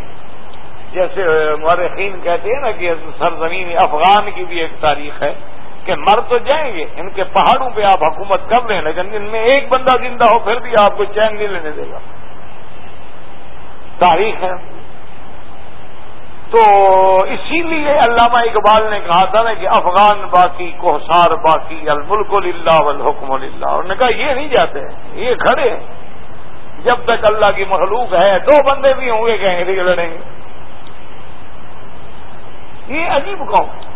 جیسے مورخین کہتے ہیں نا کہ سرزمین افغان کی بھی ایک تاریخ ہے کہ مر تو جائیں گے، ان کے پہاڑوں پہ آپ حکومت کر لیں، لیکن ان میں ایک بندہ زندہ ہو، پھر بھی آپ کو چین نہیں لینے دے گا۔ تاریخ ہے۔ تو اسی لیے علامہ اقبال نے کہا تھا نا کہ افغان باقی کوسار باقی، الملک اللہ والحکم للہ۔ انہوں نے کہا، یہ نہیں جاتے، یہ کھڑے جب تک اللہ کی مخلوق ہے، دو بندے بھی ہوں گے کہیں گے، لڑیں گے۔ یہ عجیب قوم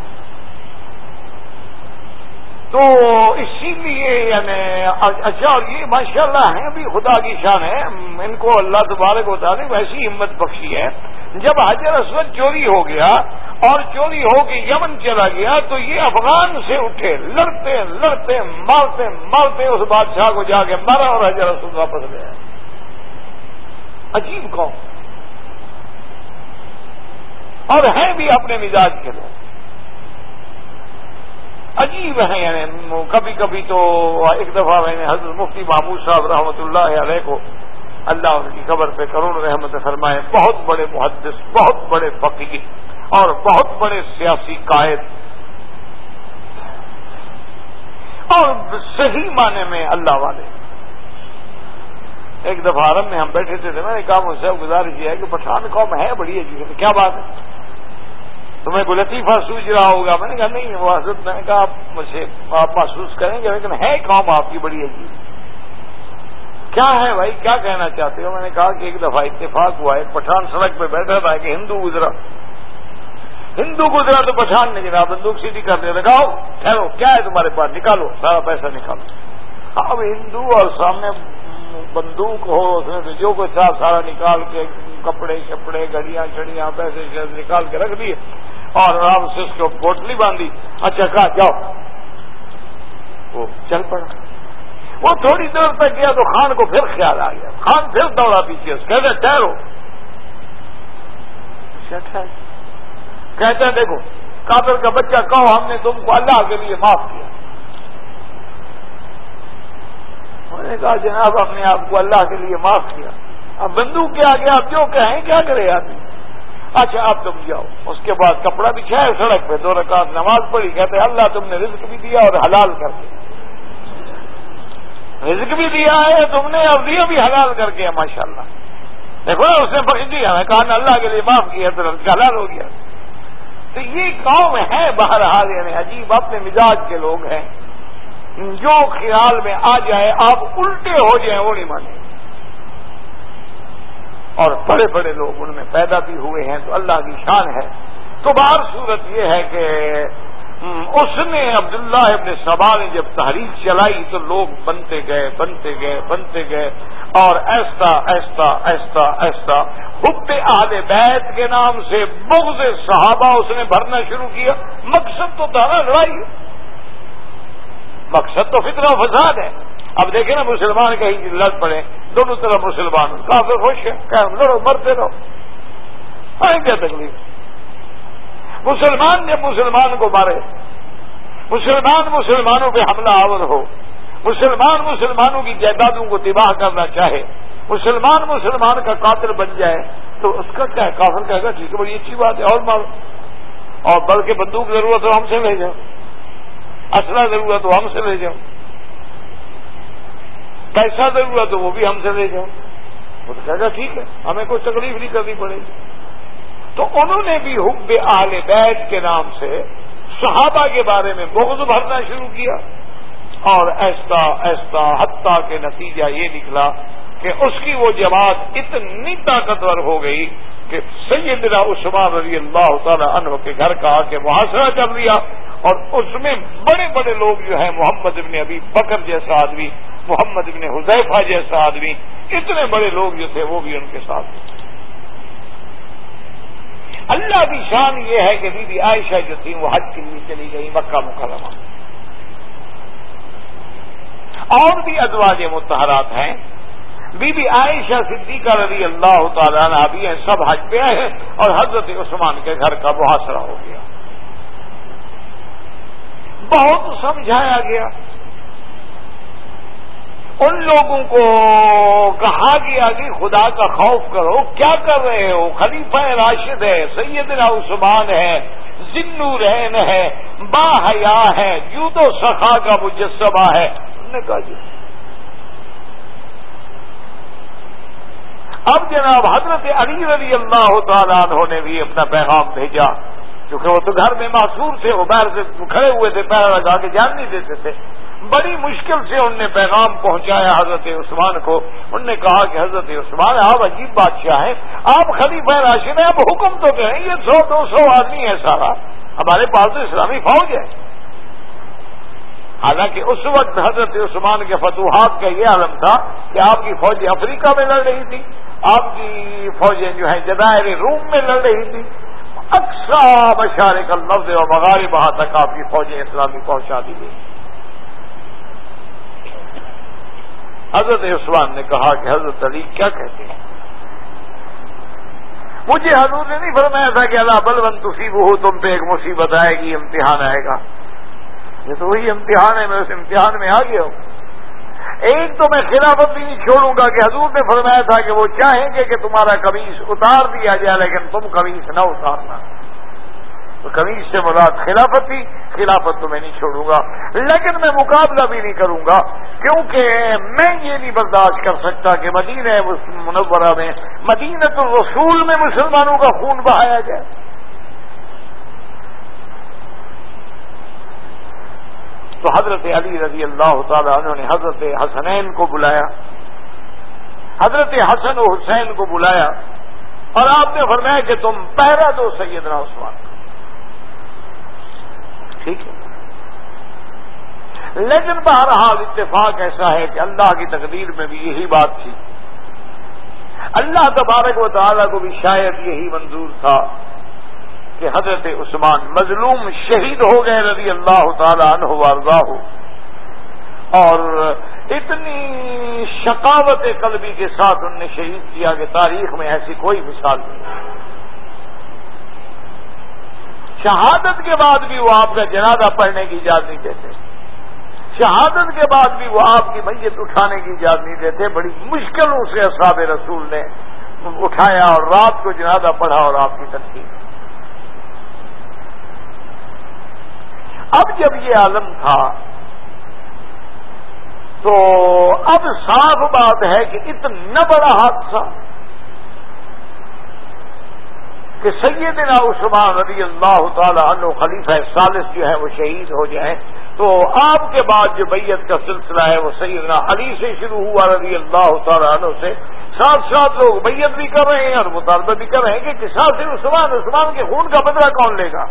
تو اسی لیے یعنی اچھا اور یہ ماشاء اللہ ہے ابھی خدا کی شان ہے۔ ان کو اللہ تبارک بتا دیں ویسی ہمت بخشی ہے۔ جب حجر اسود چوری ہو گیا اور چوری ہو کے یمن چلا گیا تو یہ افغان سے اٹھے، لڑتے لڑتے، مارتے مارتے اس بادشاہ کو جا کے مارا اور حجر اسود واپس گیا عجیب قوم۔ اور ہیں بھی اپنے مزاج کے لوگ۔ عجیب ہیں یعنی کبھی کبھی تو ایک دفعہ میں نے حضرت مفتی محمود صاحب رحمۃ اللہ علیہ کو اللہ ان کی قبر پہ کروڑ رحمت فرمائے، بہت بڑے محدث، بہت بڑے فقیر اور بہت بڑے سیاسی قائد۔ اور صحیح معنی میں اللہ والے۔ ایک دفعہ عرب میں ہم بیٹھے تھے میں نے کہا، مجھ سے گزارش یہ ہے کہ پٹھان قوم ہے، بڑی عجیب کیا بات ہے؟ تمہیں کوئی لطیفہ سوچ رہا ہوگا. میں نے کہا، نہیں، وہ حضرت میں نے کہا، آپ مجھ سے آپ محسوس کریں گے، لیکن ہے قوم آپ کی بڑی عجیب. کیا ہے بھائی؟ کیا کہنا چاہتے ہو؟ میں نے کہا کہ ایک دفعہ اتفاق ہوا ایک پٹھان سڑک پہ بیٹھا تھا کہ ہندو گزرا۔ ہندو گزرا تو پٹھان نے جناب بندوق سیدھی کر دیا۔ لگاؤ، ٹھہرو، کیا ہے تمہارے پاس؟ نکالو، سارا پیسہ نکالو۔ اب ہندو اور سامنے بندوق ہو، اس نے جو کچھ تھا، سارا نکال کے کپڑے شپڑے، گڑیاں، چڑیاں، پیسے نکال کے رکھ دیے۔ اور آرام سے اس کو پوٹلی باندھی۔ اچھا کہا، جاؤ۔ وہ چل پڑا۔ وہ تھوڑی دیر تک گیا تو خان کو پھر خیال آ گیا۔ خان پھر دوڑا پیچھے کہتے، ٹھہرو۔ اچھا کہتے ہیں، دیکھو، کافر کا بچہ کہو، ہم نے تم کو اللہ کے لیے معاف کیا۔ انہوں نے کہا، جناب، ہم نے آپ کو اللہ کے لیے معاف کیا۔ اب بندوق کیا گیا آپ جو کہیں، کیا کرے آدمی اچھا آپ تم جاؤ۔ اس کے بعد کپڑا بچھایا، سڑک پہ دو رکعت نماز پڑھی، کہتے اللہ تم نے رزق بھی دیا اور حلال کر دیا۔ رزق بھی دیا ہے، تم نے اب دیا بھی حلال کر کے ماشاء اللہ دیکھو، اس نے بخش دیا جی، میں کہا، اللہ کے لیے معاف کیا تو حلال ہو گیا۔ تو یہ قوم ہے بہرحال یعنی عجیب، اپنے مزاج کے لوگ ہیں۔ جو خیال میں آ جائے، آپ الٹے ہو جائیں، وہ نہیں مانے اور بڑے بڑے لوگ ان میں پیدا بھی ہوئے ہیں تو اللہ کی شان ہے۔ تو بار صورت یہ ہے کہ اس نے عبداللہ ابن سبا نے جب تحریک چلائی تو لوگ بنتے گئے بنتے گئے بنتے گئے۔ اور ایسا ایسا ایسا ایسا۔ حب اہل بیت کے نام سے بغض صحابہ اس نے بھرنا شروع کیا۔ مقصد تو تھا نا لڑائی مقصد تو فطرہ فساد ہے۔ اب دیکھیں نا مسلمان کہیں جی لڑ پڑے، دونوں طرف مسلمان کافی خوش ہیں کہ لڑو، مرتے رہو۔ کیا تکلیف؟ مسلمان جب مسلمان کو مارے، مسلمان مسلمانوں پہ حملہ آور ہو، مسلمان مسلمانوں کی جائیدادوں کو تباہ کرنا چاہے، مسلمان مسلمان کا قاتل بن جائے، تو اس کا کیا کافر کہے گا، ٹھیک ہے، بڑی اچھی بات ہے، اور مارو۔ اور بلکہ بندوق ضرورت ہو، ہم سے لے جاؤ۔ اسلحہ ضرورت ہو، ہم سے لے جاؤ۔ پیسہ ضرورت ہو وہ بھی ہم سے لے جاؤ۔ وہ تو کہے گا ٹھیک ہے، ہمیں کوئی تکلیف نہیں کرنی پڑے گی۔ تو انہوں نے بھی حب اہل بیت کے نام سے صحابہ کے بارے میں بغض بھرنا شروع کیا۔ اور ایسا ایسا حتیٰ کے نتیجہ یہ نکلا کہ اس کی وہ جماعت اتنی طاقتور ہو گئی کہ سیدنا عثمان رضی اللہ تعالی عنہ کے گھر کا آ کے محاصرہ کر لیا اور اس میں بڑے بڑے لوگ جو ہیں، محمد ابن ابی بکر جیسا آدمی، محمد ابن حذیفہ جیسا آدمی، اتنے بڑے لوگ جو تھے وہ بھی ان کے ساتھ تھے۔ اللہ کی شان یہ ہے کہ بی بی عائشہ جو تھی، وہ حج کے لیے چلی گئی مکہ مکرمہ۔ اور بھی ادواج متحرات ہیں۔ بی بی عائشہ صدیقہ رضی اللہ تعالیٰ بھی ہیں، سب حج پہ آئے ہیں اور حضرت عثمان کے گھر کا محاصرہ ہو گیا۔ بہت سمجھایا گیا۔ ان لوگوں کو کہا گیا کہ خدا کا خوف کرو، کیا کر رہے ہو؟ خلیفہ راشد ہے، سیدنا عثمان ہے، ذنو رین ہے، با حیا ہے یوں تو سخا کا مجسمہ ہے۔ انہوں نے کہا جی اب جناب حضرت علی رضی اللہ تعالیٰ عنہ نے بھی اپنا پیغام بھیجا کیونکہ وہ تو گھر میں معصور تھے، وہ باہر سے کھڑے ہوئے تھے پیر لگا کے جان نہیں دیتے تھے۔ بڑی مشکل سے ان نے پیغام پہنچایا حضرت عثمان کو۔ ان نے کہا کہ حضرت عثمان، آپ عجیب بادشاہ ہیں، آپ خلیفہ راشد ہیں، آپ حکم تو کہیں یہ سو، دو سو آدمی ہے سارا، ہمارے پاس تو اسلامی فوج ہے۔ حالانکہ اس وقت حضرت عثمان کے فتوحات کا یہ عالم تھا کہ آپ کی فوجیں افریقہ میں لڑ رہی تھی۔ آپ کی فوجیں جو ہیں جدائر روم میں لڑ رہی تھی اکثر بشارے کا لفظ اور مغارب وہاں تک آپ کی فوجیں اسلامی پہنچا دی گئی حضرت عثمان نے کہا کہ حضرت علی کیا کہتے ہیں؟ مجھے حضور نے نہیں فرمایا تھا کہ اللہ بلون تصیب ہو، تم پہ ایک مصیبت آئے گی، امتحان آئے گا۔ یہ تو وہی امتحان ہے، میں اس امتحان میں آ گیا ہوں۔ ایک تو میں خلافت بھی نہیں چھوڑوں گا کہ حضور نے فرمایا تھا کہ وہ چاہیں گے کہ تمہارا قمیص اتار دیا جائے، لیکن تم قمیص نہ اتارنا۔ تو کمیز سے مراد خلافت تھی، خلافت تو میں نہیں چھوڑوں گا۔ لیکن میں مقابلہ بھی نہیں کروں گا، کیونکہ میں یہ نہیں برداشت کر سکتا کہ مدینہ منورہ میں مدینہ تو رسول میں مسلمانوں کا خون بہایا جائے تو حضرت علی رضی اللہ تعالیٰ عنہ نے حضرت حسنین کو بلایا، حضرت حسن و حسین کو بلایا اور آپ نے فرمایا کہ تم پہرا دو سیدنا عثمان ٹھیک ہے۔ لیکن بہرحال اتفاق ایسا ہے کہ اللہ کی تقدیر میں بھی یہی بات تھی۔ اللہ تبارک و تعالیٰ کو بھی شاید یہی منظور تھا۔ کہ حضرت عثمان مظلوم شہید ہو گئے رضی اللہ تعالیٰ عنہ وارضا ہو اور اتنی شکاوت قلبی کے ساتھ ان نے شہید کیا کہ تاریخ میں ایسی کوئی مثال نہیں. شہادت کے بعد بھی وہ آپ کا جنازہ پڑھنے کی اجازت نہیں دیتے. شہادت کے بعد بھی وہ آپ کی میت اٹھانے کی اجازت نہیں دیتے. بڑی مشکلوں سے اصحاب رسول نے اٹھایا اور رات کو جنازہ پڑھا اور آپ کی تنقید. اب جب یہ عالم تھا، تو اب صاف بات ہے کہ اتنا بڑا حادثہ کہ سیدنا عثمان رضی اللہ تعالی عنہ خلیفہ سالس جو ہے وہ شہید ہو جائیں۔ تو آپ کے بعد جو بیت کا سلسلہ ہے، وہ سیدنا علی سے شروع ہوا رضی اللہ تعالی عنہ سے۔ ساتھ ساتھ لوگ بیت بھی کر رہے ہیں اور مطالبہ بھی کر رہے ہیں کہ کسا سے عثمان عثمان کے خون کا بدلہ کون لے گا؟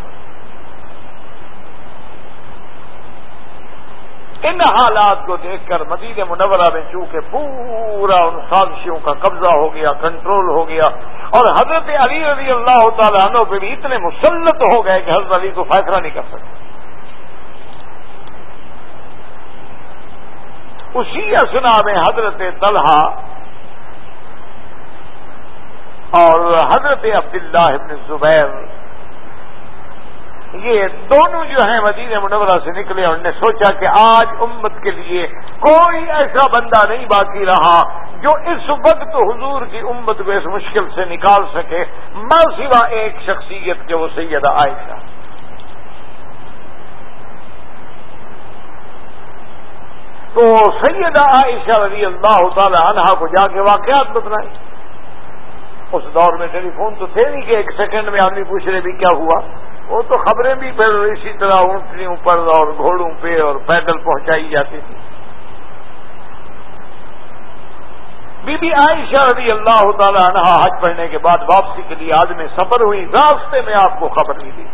ان حالات کو دیکھ کر مدینہ منورہ میں چونکہ پورا ان سازشوں کا قبضہ ہو گیا، کنٹرول ہو گیا اور حضرت علی رضی اللہ تعالیٰ عنہ پہ بھی اتنے مسلط ہو گئے کہ حضرت علی کو فیصلہ نہیں کر سکتے اسی اسنا میں حضرت طلحہ اور حضرت عبداللہ ابن زبیر یہ دونوں جو ہیں مدینہ منورہ سے نکلے اور نے سوچا کہ آج امت کے لیے کوئی ایسا بندہ نہیں باقی رہا جو اس وقت حضور کی امت کو اس مشکل سے نکال سکے ماں سوا ایک شخصیت کے وہ سیدہ عائشہ۔ تو سیدہ عائشہ رضی اللہ تعالی عنہا کو جا کے واقعات بتلائے اس دور میں ٹیلی فون تو تھے نہیں کہ ایک سیکنڈ میں آدمی پوچھ رہے بھی کیا ہوا۔ وہ تو خبریں بھی پھر اسی طرح اونٹنیوں پر اور گھوڑوں پہ اور پیدل پہنچائی جاتی تھی۔ بی بی عائشہ رضی اللہ تعالی عنہ حج پڑھنے کے بعد واپسی کے لیے آج میں سفر ہوئی، راستے میں آپ کو خبر ملی۔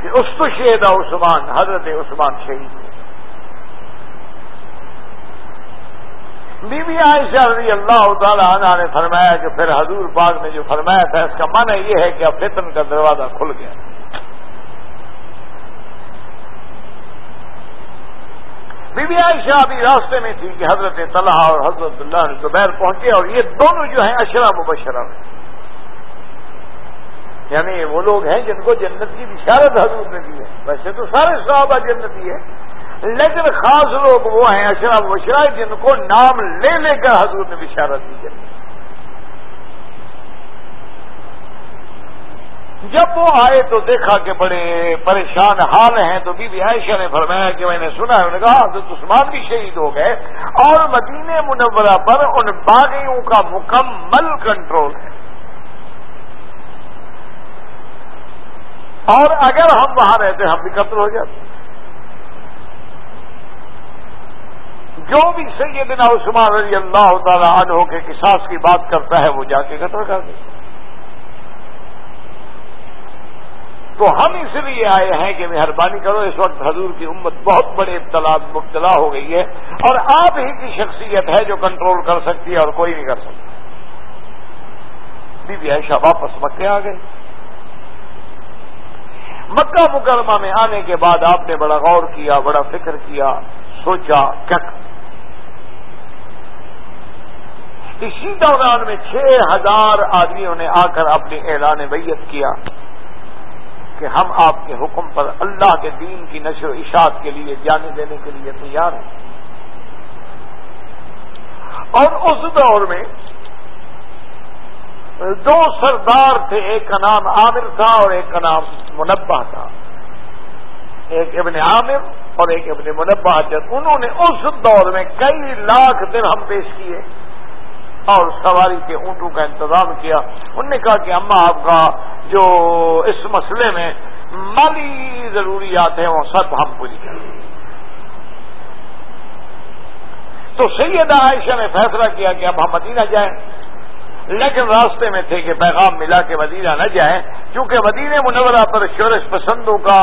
کہ اس تو شہید عثمان، حضرت عثمان شہید ہوئے۔ بی بی عائشہ رضی اللہ تعالی عنہ نے فرمایا کہ پھر حضور پاک نے جو فرمایا تھا، اس کا معنی یہ ہے کہ اب فتن کا دروازہ کھل گیا۔ بی بی عائشہ ابھی راستے میں تھی کہ حضرت طلحہ اور حضرت اللہ زبیر پہنچے اور یہ دونوں جو ہیں اشرا مبشرہ میں یعنی وہ لوگ ہیں جن کو جنت کی بشارت حضور نے دی ہے۔ ویسے تو سارے صحابہ جنتی ہے لیکن خاص لوگ وہ ہیں، اشرف وشرا جن کو نام لے لے کر حضور نے بشارت دی جائے جب وہ آئے تو دیکھا کہ بڑے پریشان حال ہیں، تو بی بی عائشہ نے فرمایا کہ میں نے سنا ہے، انہوں نے کہا، حضرت عثمان بھی شہید ہو گئے اور مدینہ منورہ پر ان باغیوں کا مکمل کنٹرول ہے۔ اور اگر ہم وہاں رہتے، ہم بھی قتل ہو جاتے۔ جو بھی سیدنا عثمان رضی اللہ تعالی عنہ کے قصاص کی بات کرتا ہے وہ جا کے قتل کر دے۔ تو ہم اس لیے آئے ہیں کہ مہربانی کرو، اس وقت حضور کی امت بہت بڑے ابتلا، مبتلا ہو گئی ہے اور آپ ہی کی شخصیت ہے جو کنٹرول کر سکتی ہے اور کوئی نہیں کر سکتا۔ بی بی عائشہ واپس مکے آ گئے۔ مکہ مکرمہ میں آنے کے بعد آپ نے بڑا غور کیا، بڑا فکر کیا، سوچا، کیا اسی دوران میں چھ ہزار آدمیوں نے آ کر اپنی اعلان بیت کیا کہ ہم آپ کے حکم پر اللہ کے دین کی نشر و اشاعت کے لیے جانے دینے کے لیے تیار ہیں۔ اور اس دور میں دو سردار تھے، ایک کا نام عامر تھا اور ایک کا نام منبع تھا۔ ایک ابن عامر اور ایک ابن منبع جب انہوں نے اس دور میں کئی لاکھ دن ہم پیش کیے اور سواری کے اونٹوں کا انتظام کیا۔ انہوں نے کہا کہ اماں آپ کا جو اس مسئلے میں مالی ضروریات ہیں وہ سب ہم پوری کریں تو سیدہ عائشہ نے فیصلہ کیا کہ اب ہم مدینہ جائیں۔ لیکن راستے میں تھے کہ پیغام ملا کے مدینہ نہ جائیں، کیونکہ مدینہ منورہ پر شورش پسندوں کا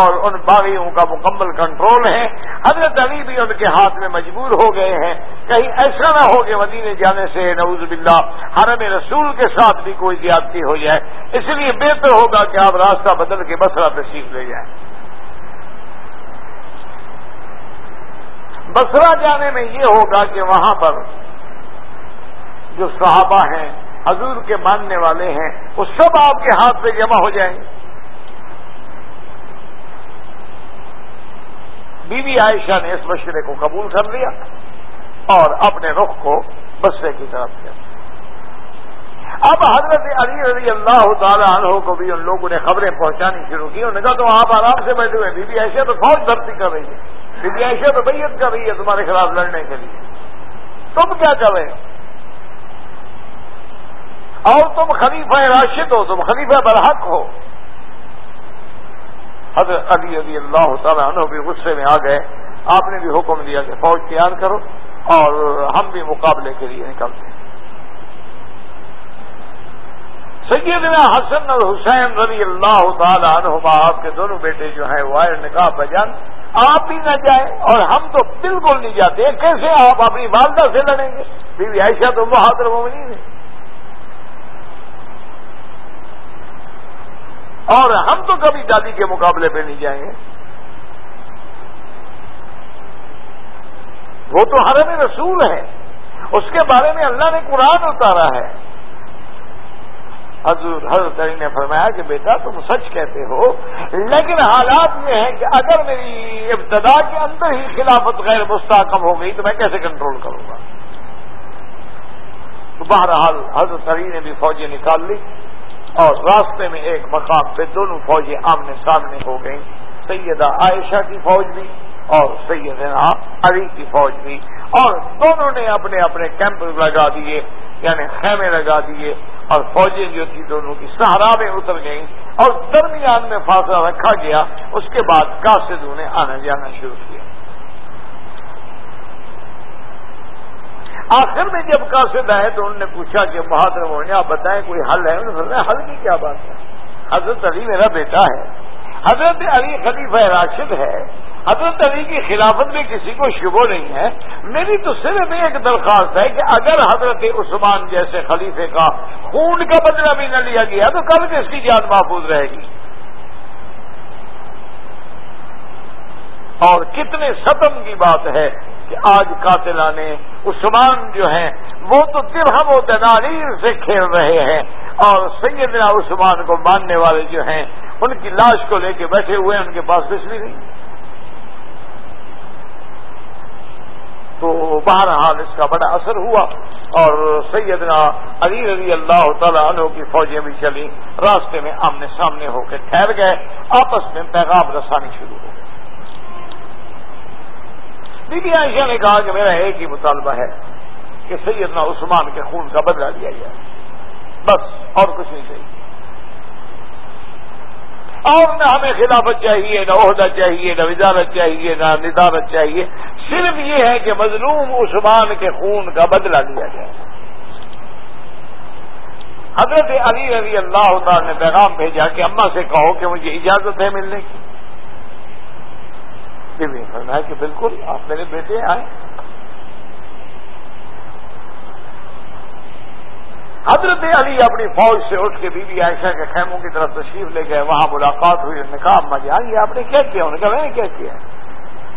اور ان باغیوں کا مکمل کنٹرول ہے۔ حضرت علی بھی ان کے ہاتھ میں مجبور ہو گئے ہیں۔ کہیں ایسا نہ ہو کہ مدینے جانے سے نعوذ باللہ حرم رسول کے ساتھ بھی کوئی زیادتی ہو جائے۔ اس لیے بہتر ہوگا کہ آپ راستہ بدل کے بسرا تشریف لے جائیں۔ بسرا جانے میں یہ ہوگا کہ وہاں پر جو صحابہ ہیں، حضور کے ماننے والے ہیں، وہ سب آپ کے ہاتھ پہ جمع ہو جائیں۔ گے بی بی عائشہ نے اس مشورے کو قبول کر لیا اور اپنے رخ کو بسرے کی طرف کیا۔ اب حضرت علی رضی اللہ تعالیٰ عنہ کو بھی ان لوگوں نے خبریں پہنچانی شروع کی، انہوں نے کہا تو آپ آرام سے بیٹھے ہوئے بی بی عائشہ تو فوج بھرتی کر رہی ہے۔ بی بی عائشہ تو بیت کر رہی ہے تمہارے خلاف لڑنے کے لیے۔ تم کیا کر رہے اور تم خلیفہ راشد ہو، تم خلیفہ برحق ہو۔ حضرت علی علی اللہ تعالیٰ عنہ بھی غصے میں آ گئے۔ آپ نے بھی حکم دیا کہ فوج تیار کرو اور ہم بھی مقابلے کے لیے نکلتے ہیں۔ سیدنا حسن اور حسین رضی اللہ تعالیٰ عنہما، آپ کے دونوں بیٹے جو ہیں، وہ نکاح بجان آپ بھی نہ جائیں اور ہم تو بالکل نہیں جاتے، کیسے آپ اپنی والدہ سے لڑیں گے؟ بیوی عائشہ تو بہادر مومنین ہے۔ اور ہم تو کبھی دادی کے مقابلے پہ نہیں جائیں گے۔ وہ تو حرم رسول ہے۔ اس کے بارے میں اللہ نے قرآن اتارا ہے۔ حضور حضرت علی نے فرمایا کہ بیٹا تم سچ کہتے ہو، لیکن حالات یہ ہیں کہ اگر میری ابتدا کے اندر ہی خلافت غیر مستحکم ہو گئی تو میں کیسے کنٹرول کروں گا؟ بہرحال حضرت علی نے بھی فوجیں نکال لی۔ اور راستے میں ایک مقام پہ دونوں فوجیں آمنے سامنے ہو گئیں۔ سیدہ عائشہ کی فوج بھی اور سیدنا علی کی فوج بھی۔ اور دونوں نے اپنے اپنے کیمپ لگا دیے یعنی خیمے لگا دیے۔ اور فوجیں جو تھی دونوں کی سہارا میں اتر گئیں۔ اور درمیان میں فاصلہ رکھا گیا، اس کے بعد کاسدوں نے آنا جانا شروع کیا۔ آخر میں جب قاصد آئے تو انہوں نے پوچھا کہ بہادر موہن آپ بتائیں کوئی حل ہے؟ انہوں نے حل کی کیا بات ہے؟ حضرت علی میرا بیٹا ہے۔ حضرت علی خلیفہ راشد ہے۔ حضرت علی کی خلافت میں کسی کو شبو نہیں ہے۔ میری تو صرف ایک درخواست ہے کہ اگر حضرت عثمان جیسے خلیفے کا خون کا بدلہ بھی نہ لیا گیا تو کل کس کی جان محفوظ رہے گی۔ اور کتنے ستم کی بات ہے۔ کہ آج قاتلان عثمان جو ہیں، وہ تو درہم و دنانیر سے کھیل رہے ہیں۔ اور سیدنا عثمان کو ماننے والے جو ہیں، ان کی لاش کو لے کے بیٹھے ہوئے ہیں، ان کے پاس کچھ بھی نہیں۔ تو بہرحال اس کا بڑا اثر ہوا۔ اور سیدنا علی رضی اللہ تعالیٰ عنہ کی فوجیں بھی چلی راستے میں آمنے سامنے ہو کے ٹھہر گئے، آپس میں پیغام رسانی شروع ہو گئی۔ بی بی عائشہ نے کہا کہ میرا ایک ہی مطالبہ ہے کہ سیدنا عثمان کے خون کا بدلہ لیا جائے۔ بس، اور کچھ نہیں چاہیے۔ اور نہ ہمیں خلافت چاہیے، نہ عہدہ چاہیے، نہ وزارت چاہیے، نہ ندارت چاہیے۔ صرف یہ ہے کہ مظلوم عثمان کے خون کا بدلہ لیا جائے۔ حضرت علی علی اللہ تعالی نے پیغام بھیجا کہ اما سے کہو کہ مجھے اجازت ہے ملنے کی۔ فرمایا کہ بالکل، آپ میرے بیٹے آئے حضرت علی اپنی فوج سے اٹھ کے بی بی عائشہ کے خیموں کی طرف تشریف لے گئے، وہاں ملاقات ہوئی، انہوں نے کہا اما جان جی، یہ آپ نے کیا کیا؟ انہوں نے کہا، میں نے کیا کیا؟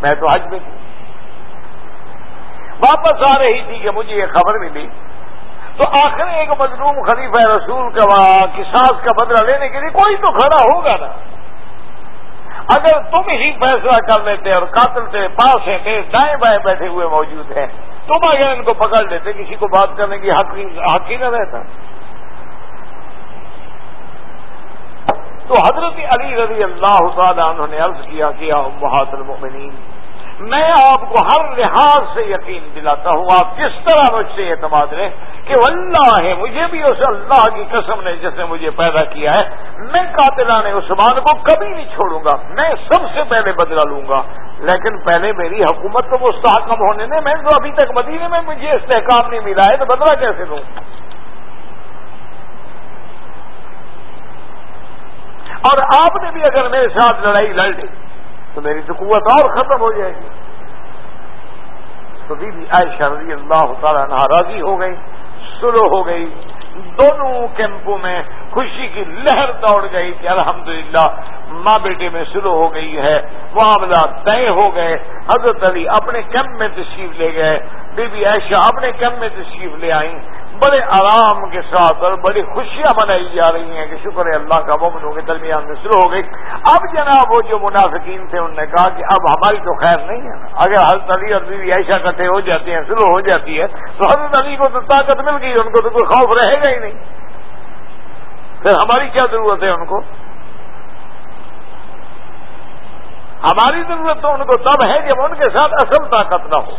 میں تو حج میں تھی۔ واپس آ رہی تھی کہ مجھے یہ خبر ملی۔ تو آخر ایک مظلوم خلیفہ رسول کا کساس کا بدلہ لینے کے لیے کوئی تو کھڑا ہوگا نا۔ اگر تم ہی فیصلہ کر لیتے اور قاتل تیرے پاس ہیں، تیرے دائیں بائیں بیٹھے ہوئے موجود ہیں، تم اگر ان کو پکڑ لیتے، کسی کو بات کرنے کی حق ہی نہ رہتا۔ تو حضرت علی رضی اللہ تعالیٰ عنہ نے عرض کیا کہ یا امہات المؤمنین میں آپ کو ہر لحاظ سے یقین دلاتا ہوں، آپ کس طرح مجھ سے اعتماد رہے کہ اللہ ہے، مجھے بھی اس اللہ کی قسم نے جس نے مجھے پیدا کیا ہے، میں قاتلان عثمان کو کبھی نہیں چھوڑوں گا، میں سب سے پہلے بدلا لوں گا۔ لیکن پہلے میری حکومت تو مستحکم ہونے نے میں تو ابھی تک مدینے میں مجھے استحکام نہیں ملا ہے، تو بدلا کیسے لوں اور آپ نے بھی اگر میرے ساتھ لڑائی لڑ لی تو میری تو قوت اور ختم ہو جائے گی۔ تو بی بی عائشہ رضی اللہ تعالیٰ ناراضی ہو گئی سلو ہو گئی۔ دونوں کیمپوں میں خوشی کی لہر دوڑ گئی کہ الحمدللہ ماں بیٹے میں سلو ہو گئی ہے معاملہ طے ہو گئے۔ حضرت علی اپنے کیمپ میں تشریف لے گئے، بی بی عائشہ اپنے کیمپ میں تشریف لے آئیں۔ بڑے آرام کے ساتھ اور بڑی خوشیاں منائی جا رہی ہیں کہ شکر ہے اللہ کا مومنوں کے درمیان میں شروع ہو گئی۔ اب جناب وہ جو منافقین تھے، انہوں نے کہا کہ اب ہماری تو خیر نہیں ہے۔ اگر حضرت علی اور بیوی عائشہ کٹھے ہو جاتے ہیں شروع ہو جاتی ہے، تو حضرت علی کو تو طاقت مل گئی، ان کو تو کوئی خوف رہے گا ہی نہیں۔ پھر ہماری کیا ضرورت ہے ان کو؟ ہماری ضرورت تو ان کو تب ہے جب ان کے ساتھ اصل طاقت نہ ہو۔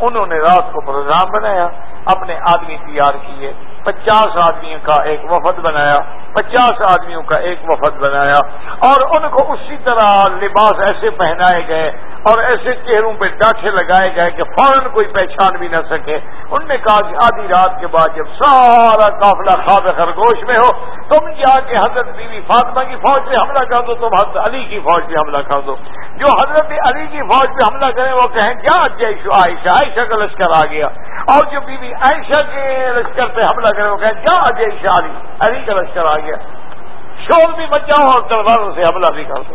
انہوں نے رات کو پروگرام بنایا، اپنے آدمی تیار کیے، پچاس آدمیوں کا ایک وفد بنایا، پچاس آدمیوں کا ایک وفد بنایا، اور ان کو اسی طرح لباس ایسے پہنائے گئے اور ایسے چہروں پہ ڈاٹے لگائے گئے کہ فوراً کوئی پہچان بھی نہ سکے۔ ان نے کہا کہ آدھی رات کے بعد جب سارا قافلہ خواب خرگوش میں ہو، تم جا کے حضرت بی بی فاطمہ کی فوج پہ حملہ کر دو، تم حضرت علی کی فوج پہ حملہ کر دو۔ جو حضرت علی کی فوج پہ حملہ کریں، وہ کہیں، کیا جیش عائشہ عائشہ کا لشکر آ گیا۔ اور جو بی بی عائشہ کے لشکر پہ حملہ کریں وہ کہیں کیا جیش علی علی کا لشکر آ گیا۔ شور بھی بچاؤ اور تلواروں سے حملہ بھی کر دو۔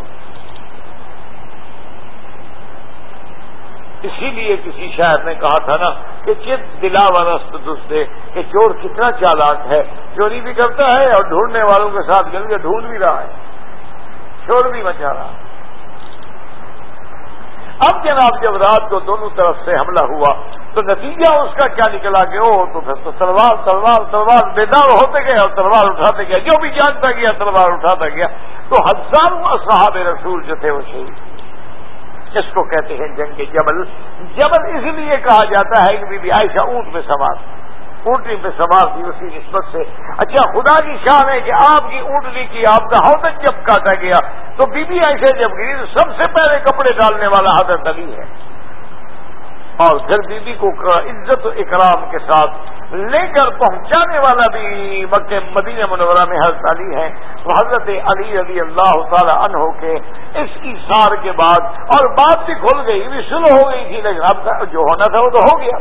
اسی لیے کسی شاعر نے کہا تھا نا کہ چت دلا ورست دوسرے کہ چور کتنا چالاک ہے۔ چوری بھی کرتا ہے اور ڈھونڈنے والوں کے ساتھ مل کے ڈھونڈ بھی رہا ہے۔ چور بھی مچا رہا ہے۔ اب جناب جب رات کو دونوں طرف سے حملہ ہوا، تو نتیجہ اس کا کیا نکلا کہ او، تو پھر تو تلوار تلوار تلوار بیدار ہوتے گئے اور تلوار اٹھاتے گیا جو بھی جانتا گیا تلوار اٹھاتا گیا۔ تو ہزاروں صحاب رسول جو تھے وہ شہید۔ اس کو کہتے ہیں جنگ جبل۔ جبل اس لیے کہا جاتا ہے کہ بی بی عائشہ اونٹ میں سوار اونٹنی پہ سوار تھی، اسی نسبت سے۔ اچھا خدا کی شان ہے کہ آپ کی اونٹنی کی آپ کا حوض جب کاٹا گیا، تو بی بی عائشہ جب گری، تو سب سے پہلے کپڑے ڈالنے والا حضرت علی ہے۔ اور پھر بی بی کو عزت و اکرام کے ساتھ لے کر پہنچانے والا بھی مکہ مدینہ منورہ میں حضرت علی ہے۔ وہ حضرت علی علی اللہ تعالی عنہ کے اس اشار کے بعد اور بات بھی کھل گئی بھی سلو ہو گئی تھی لیکن اب جو ہونا تھا وہ تو ہو گیا۔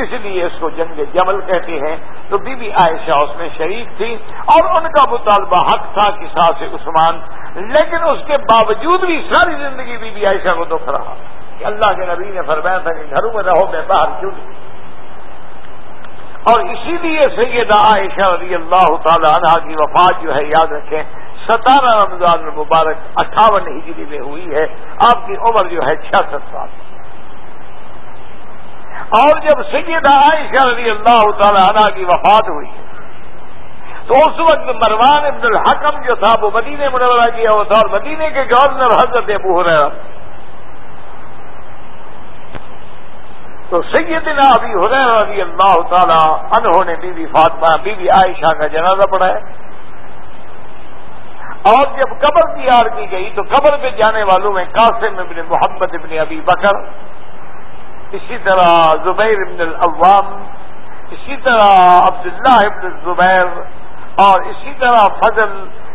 اس لیے اس کو جنگ جمل کہتے ہیں۔ تو بی بی عائشہ اس میں شریک تھی اور ان کا مطالبہ حق تھا کہ سے عثمان، لیکن اس کے باوجود بھی ساری زندگی بی بی عائشہ کو دکھ رہا۔ کہ اللہ کے نبی نے فرمایا تھا کہ گھروں میں رہو، میں باہر کیوں نہیں؟ اور اسی لیے سیدہ عائشہ رضی اللہ تعالی عنہ کی وفات جو ہے، یاد رکھیں، ستارہ رمضان مبارک اٹھاون ہجری میں ہوئی ہے۔ آپ کی عمر جو ہے، چھیاسٹھ سال۔ اور جب سیدہ عائشہ رضی اللہ تعالی عنہ کی وفات ہوئی، تو اس وقت مروان ابن الحکم جو تھا، وہ مدینے منورہ کیا وہ تھا اور مدینے کے گورنر حضرت ابو رہا تو سیدنا ابھی حدیر رضی اللہ تعالی انہوں نے be be Fatima be be Ayesha کا جنازہ پڑھایا۔ اور جب قبر تیار کی گئی، تو قبر پہ جانے والوں میں قاسم ابن محمد ابن ابی بکر اسی طرح زبیر ابن العوام اسی طرح عبداللہ ابن زبیر اور اسی طرح فضل،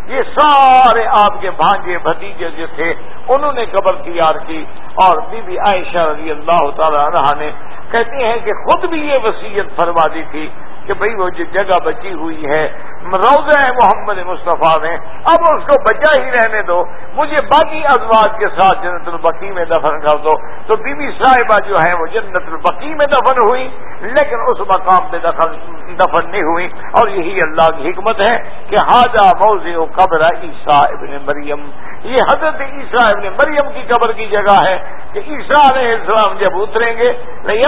یہ سارے آپ کے بھانجے بھتیجے جو تھے، انہوں نے قبر تیار کی۔ اور بی بی عائشہ رضی اللہ تعالی عنہ نے کہتے ہیں کہ خود بھی یہ وسیعت فرما دی تھی کہ بھئی وہ جو جگہ بچی ہوئی ہے روزہ محمد مصطفیٰ میں، اب اس کو بچا ہی رہنے دو۔ مجھے باقی ازواج کے ساتھ جنت البقی میں دفن کر دو۔ تو بی بی صاحبہ جو ہے وہ جنت البقی میں دفن ہوئی، لیکن اس مقام پہ دفن نہیں ہوئی۔ اور یہی اللہ کی حکمت ہے کہ حاجہ موضع قبر عیسیٰ ابن مریم۔ یہ حضرت عیسیٰ ابن مریم کی قبر کی جگہ ہے کہ عیسیٰ علیہ السلام جب اتریں گے نہیں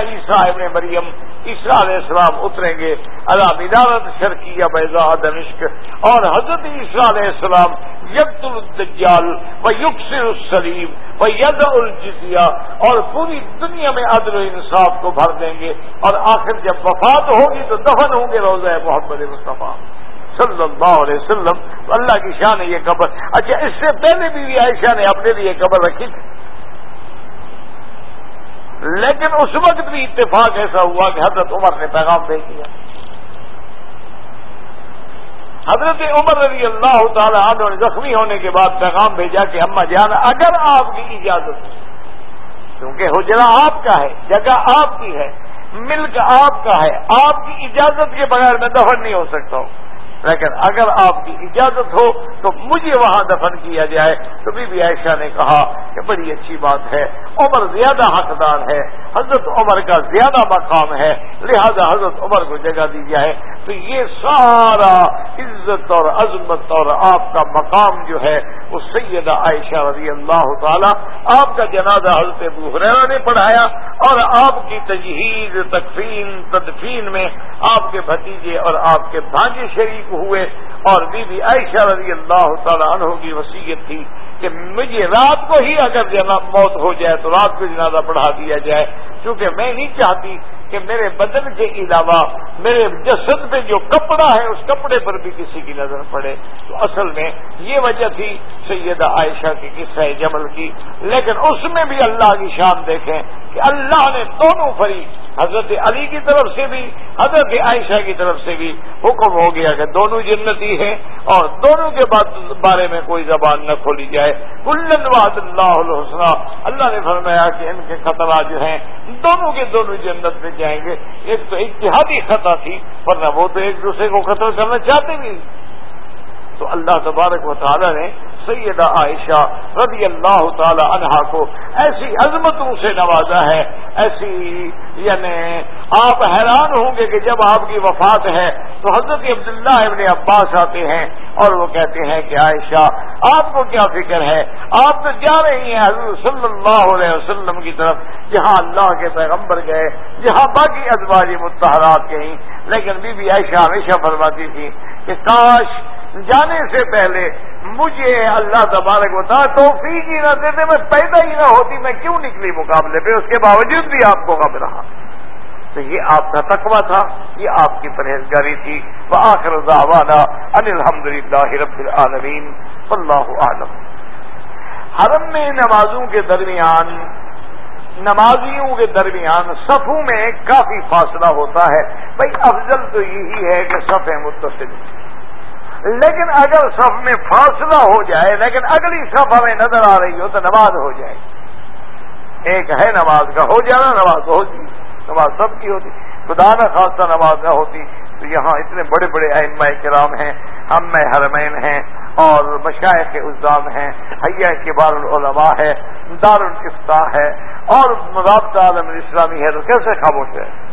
عیسیٰ ابن مریم عیسیٰ علیہ السلام اتریں گے۔ اللہ ادارت شرکی یا بیضا دمشق اور حضرت عیسیٰ علیہ السلام یکت الدجال و یکسر السلیم و ید الجزیہ اور پوری دنیا میں عدل و انصاف کو بھر دیں گے اور آخر جب وفات ہوگی تو دفن ہوں گے روزہ محمد مصطفیٰ صلی اللہ علیہ وسلم۔ اللہ کی شان ہے یہ قبر۔ اچھا اس سے پہلے بھی عائشہ نے اپنے لیے قبر رکھی تھی۔ لیکن اس وقت بھی اتفاق ایسا ہوا کہ حضرت عمر نے پیغام بھیج دیا۔ حضرت عمر رضی اللہ تعالی عنہ نے زخمی ہونے کے بعد پیغام بھیجا کہ اما جان، اگر آپ کی اجازت کیونکہ حجرا آپ کا ہے، جگہ آپ کی ہے، ملک آپ کا ہے، آپ کی اجازت کے بغیر میں دفن نہیں ہو سکتا ہوں۔ لیکن اگر آپ کی اجازت ہو تو مجھے وہاں دفن کیا جائے۔ تو بی بی عائشہ نے کہا کہ بڑی اچھی بات ہے، عمر زیادہ حقدار ہے، حضرت عمر کا زیادہ مقام ہے، لہذا حضرت عمر کو جگہ دی جائے۔ تو یہ سارا عزت اور عظمت اور آپ کا مقام جو ہے، وہ سیدہ عائشہ رضی اللہ تعالی، آپ کا جنازہ حضرت ابو حریرہ نے پڑھایا اور آپ کی تجہیز، تکفین، تدفین میں آپ کے بھتیجے اور آپ کے بھانجے شریک ہوئے اور بی بی عائشہ رضی اللہ تعالیٰ عنہ کی وصیت تھی کہ مجھے رات کو ہی اگر موت ہو جائے تو رات کو جنازہ پڑھا دیا جائے کیونکہ میں نہیں چاہتی کہ میرے بدن کے علاوہ میرے جسد پہ جو کپڑا ہے، اس کپڑے پر بھی کسی کی نظر پڑے۔ تو اصل میں یہ وجہ تھی سیدہ عائشہ کی قصہ جمل کی۔ لیکن اس میں بھی اللہ کی شان دیکھیں کہ اللہ نے دونوں فری حضرت علی کی طرف سے بھی، حضرت عائشہ کی طرف سے بھی حکم ہو گیا کہ دونوں جنتی ہیں اور دونوں کے بارے میں کوئی زبان نہ کھولی جائے۔ کلن واد اللہ الحسنہ اللہ نے فرمایا کہ ان کے خطرہ جو ہیں، دونوں کے دونوں جنت میں جائیں گے۔ ایک تو اتحادی خطا تھی، ورنہ وہ تو ایک دوسرے کو قتل کرنا چاہتے بھی۔ تو اللہ تبارک و تعالی نے سیدہ عائشہ رضی اللہ تعالی عنہا کو ایسی عظمتوں سے نوازا ہے، ایسی یعنی آپ حیران ہوں گے کہ جب آپ کی وفات ہے تو حضرت عبداللہ ابن عباس آتے ہیں اور وہ کہتے ہیں کہ عائشہ، آپ کو کیا فکر ہے؟ آپ تو جا رہی ہیں حضرت صلی اللہ علیہ وسلم کی طرف، جہاں اللہ کے پیغمبر گئے، جہاں باقی ازواجی متحرات گئیں۔ لیکن بی بی عائشہ ہمیشہ فرماتی تھی کہ کاش جانے سے پہلے مجھے اللہ تبارک ہوتا توفیق ہی نہ دیتے میں پیدا ہی نہ ہوتی، میں کیوں نکلی مقابلے پہ؟ اس کے باوجود بھی آپ کو کب رہا۔ تو یہ آپ کا تقوی تھا، یہ آپ کی پرہیزگاری تھی۔ وہ آخر ان الحمد للہ رب العالمین اللہ عالم حرم میں نمازوں کے درمیان، نمازیوں کے درمیان صفوں میں کافی فاصلہ ہوتا ہے۔ بھائی افضل تو یہی ہے کہ صفیں متصل۔ لیکن اگر صف میں فاصلہ ہو جائے، لیکن اگلی صف ہمیں نظر آ رہی ہو تو نماز ہو جائے۔ ایک ہے نماز کا ہو جانا، نماز ہوتی نماز سب کی ہوتی۔ خدا نہ خاصہ نماز نہ ہوتی۔ تو یہاں اتنے بڑے بڑے ائمہ کرام ہیں ہم میں حرمین ہیں اور مشاعر کے الزام ہیں۔ حیا کے بار العلماء ہے دار الفتاح ہے اور رابطہ عالم اسلامی ہے۔ تو کیسے خاموش ہے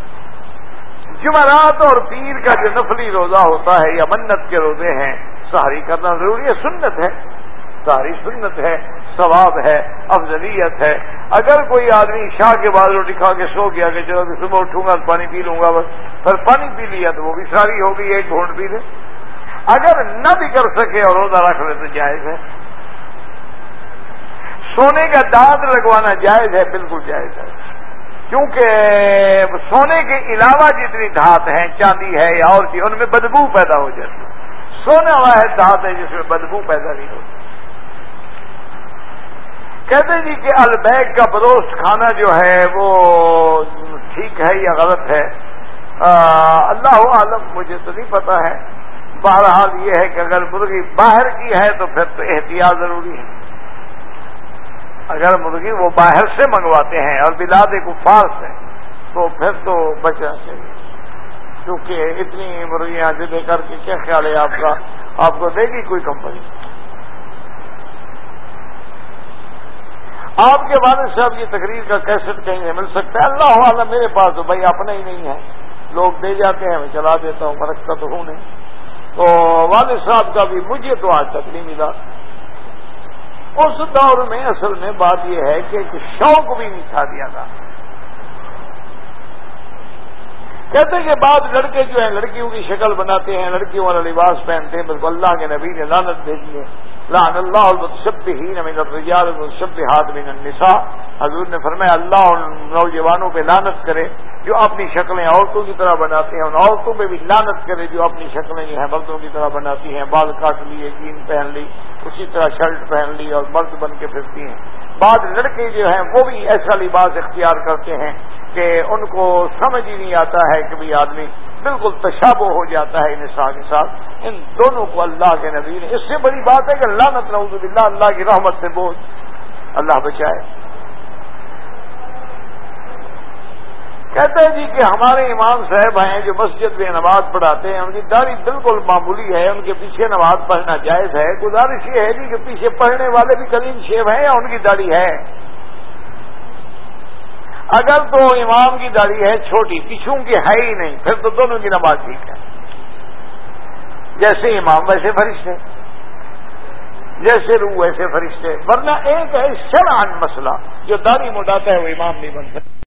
جمعرات اور پیر کا جو نفلی روزہ ہوتا ہے یا منت کے روزے ہیں سہاری کرنا ضروری ہے، سنت ہے۔ ساری سنت ہے، ثواب ہے، افضلیت ہے۔ اگر کوئی آدمی شاہ کے بعد روٹی کھا کے سو گیا کہ چلو صبح اٹھوں گا، پانی پی لوں گا بس پھر پانی پی لیا تو وہ بھی ساری ہو گئی، ایک گھونٹ پی لے۔ اگر نہ بھی کر سکے اور روزہ رکھ لے تو جائز ہے۔ سونے کا دانت لگوانا جائز ہے، بالکل جائز ہے۔ کیونکہ سونے کے علاوہ جتنی دھات ہیں، چاندی ہے یا اور چیز ان میں بدبو پیدا ہو جاتی ہے۔ سونا واحد دھات ہے جس میں بدبو پیدا نہیں ہوتی۔ کہتے جی کہ البیگ کا بروست کھانا جو ہے وہ ٹھیک ہے یا غلط ہے؟ اللہ عالم، مجھے تو نہیں پتا ہے۔ بہرحال یہ ہے کہ اگر مرغی باہر کی ہے تو پھر تو احتیاط ضروری ہے۔ اگر مرغی وہ باہر سے منگواتے ہیں اور بلاد کفار سے، تو پھر تو بچنا چاہیے۔ چونکہ اتنی مرغیاں دے کر کے کیا خیال ہے آپ کا؟ آپ کو دے گی کوئی کمپنی؟ آپ کے والد صاحب کی تقریر کا کیسٹ کہیں سے مل سکتا ہے؟ اللہ عالم میرے پاس تو بھائی اپنا ہی نہیں ہے۔ لوگ دے جاتے ہیں، میں چلا دیتا ہوں مرکز تو ہوں نہیں تو والد صاحب کا بھی مجھے تو آج تک نہیں ملا۔ اس دور میں اصل میں بات یہ ہے کہ ایک شوق بھی نہیں تھا دیا تھا۔ کہتے ہیں کہ بعد لڑکے جو ہیں، لڑکیوں کی شکل بناتے ہیں، لڑکیوں والا لباس پہنتے ہیں بالکل اللہ کے نبی نے لانت بھیجی ہے۔ لان اللہ المتشبہین ہی نمین الرجال المتشبہات من النساء۔ حضور نے فرمایا، اللہ اور نوجوانوں پہ لانت کرے جو اپنی شکلیں عورتوں کی طرح بناتے ہیں، ان عورتوں پہ بھی لانت کرے جو اپنی شکلیں جو ہیں مردوں کی طرح بناتی ہیں، بال کاٹ لیے جین پہن لی، اسی طرح شرٹ پہن لی اور مرد بن کے پھرتی ہیں۔ بعض لڑکے جو ہیں وہ بھی ایسا لباس اختیار کرتے ہیں کہ ان کو سمجھ ہی نہیں آتا ہے کہ بھی آدمی بالکل تشابہ ہو جاتا ہے انسان کے ساتھ۔ ان دونوں کو اللہ کے نبی نے اس سے بڑی بات ہے کہ اللہ نت باللہ، اللہ کی رحمت سے بوجھ اللہ بچائے۔ کہتے ہیں جی کہ ہمارے امام صاحب ہیں جو مسجد میں نماز پڑھاتے ہیں ان کی جی داڑھی بالکل معمولی ہے، ان کے پیچھے نماز پڑھنا جائز ہے۔ گزارش یہ ہے جی کہ پیچھے پڑھنے والے بھی کلیم شیب ہیں یا ان کی داڑھی ہے؟ اگر تو امام کی داڑھی ہے چھوٹی، پیچھوں کی ہے ہی نہیں، پھر تو دونوں کی نماز ٹھیک ہے۔ جیسے امام ویسے فرشتے، جیسے روح ویسے فرشتے، ورنہ ایک ہے شرعن مسئلہ، جو داڑھی موٹاتا ہے وہ امام نہیں بن سکتا۔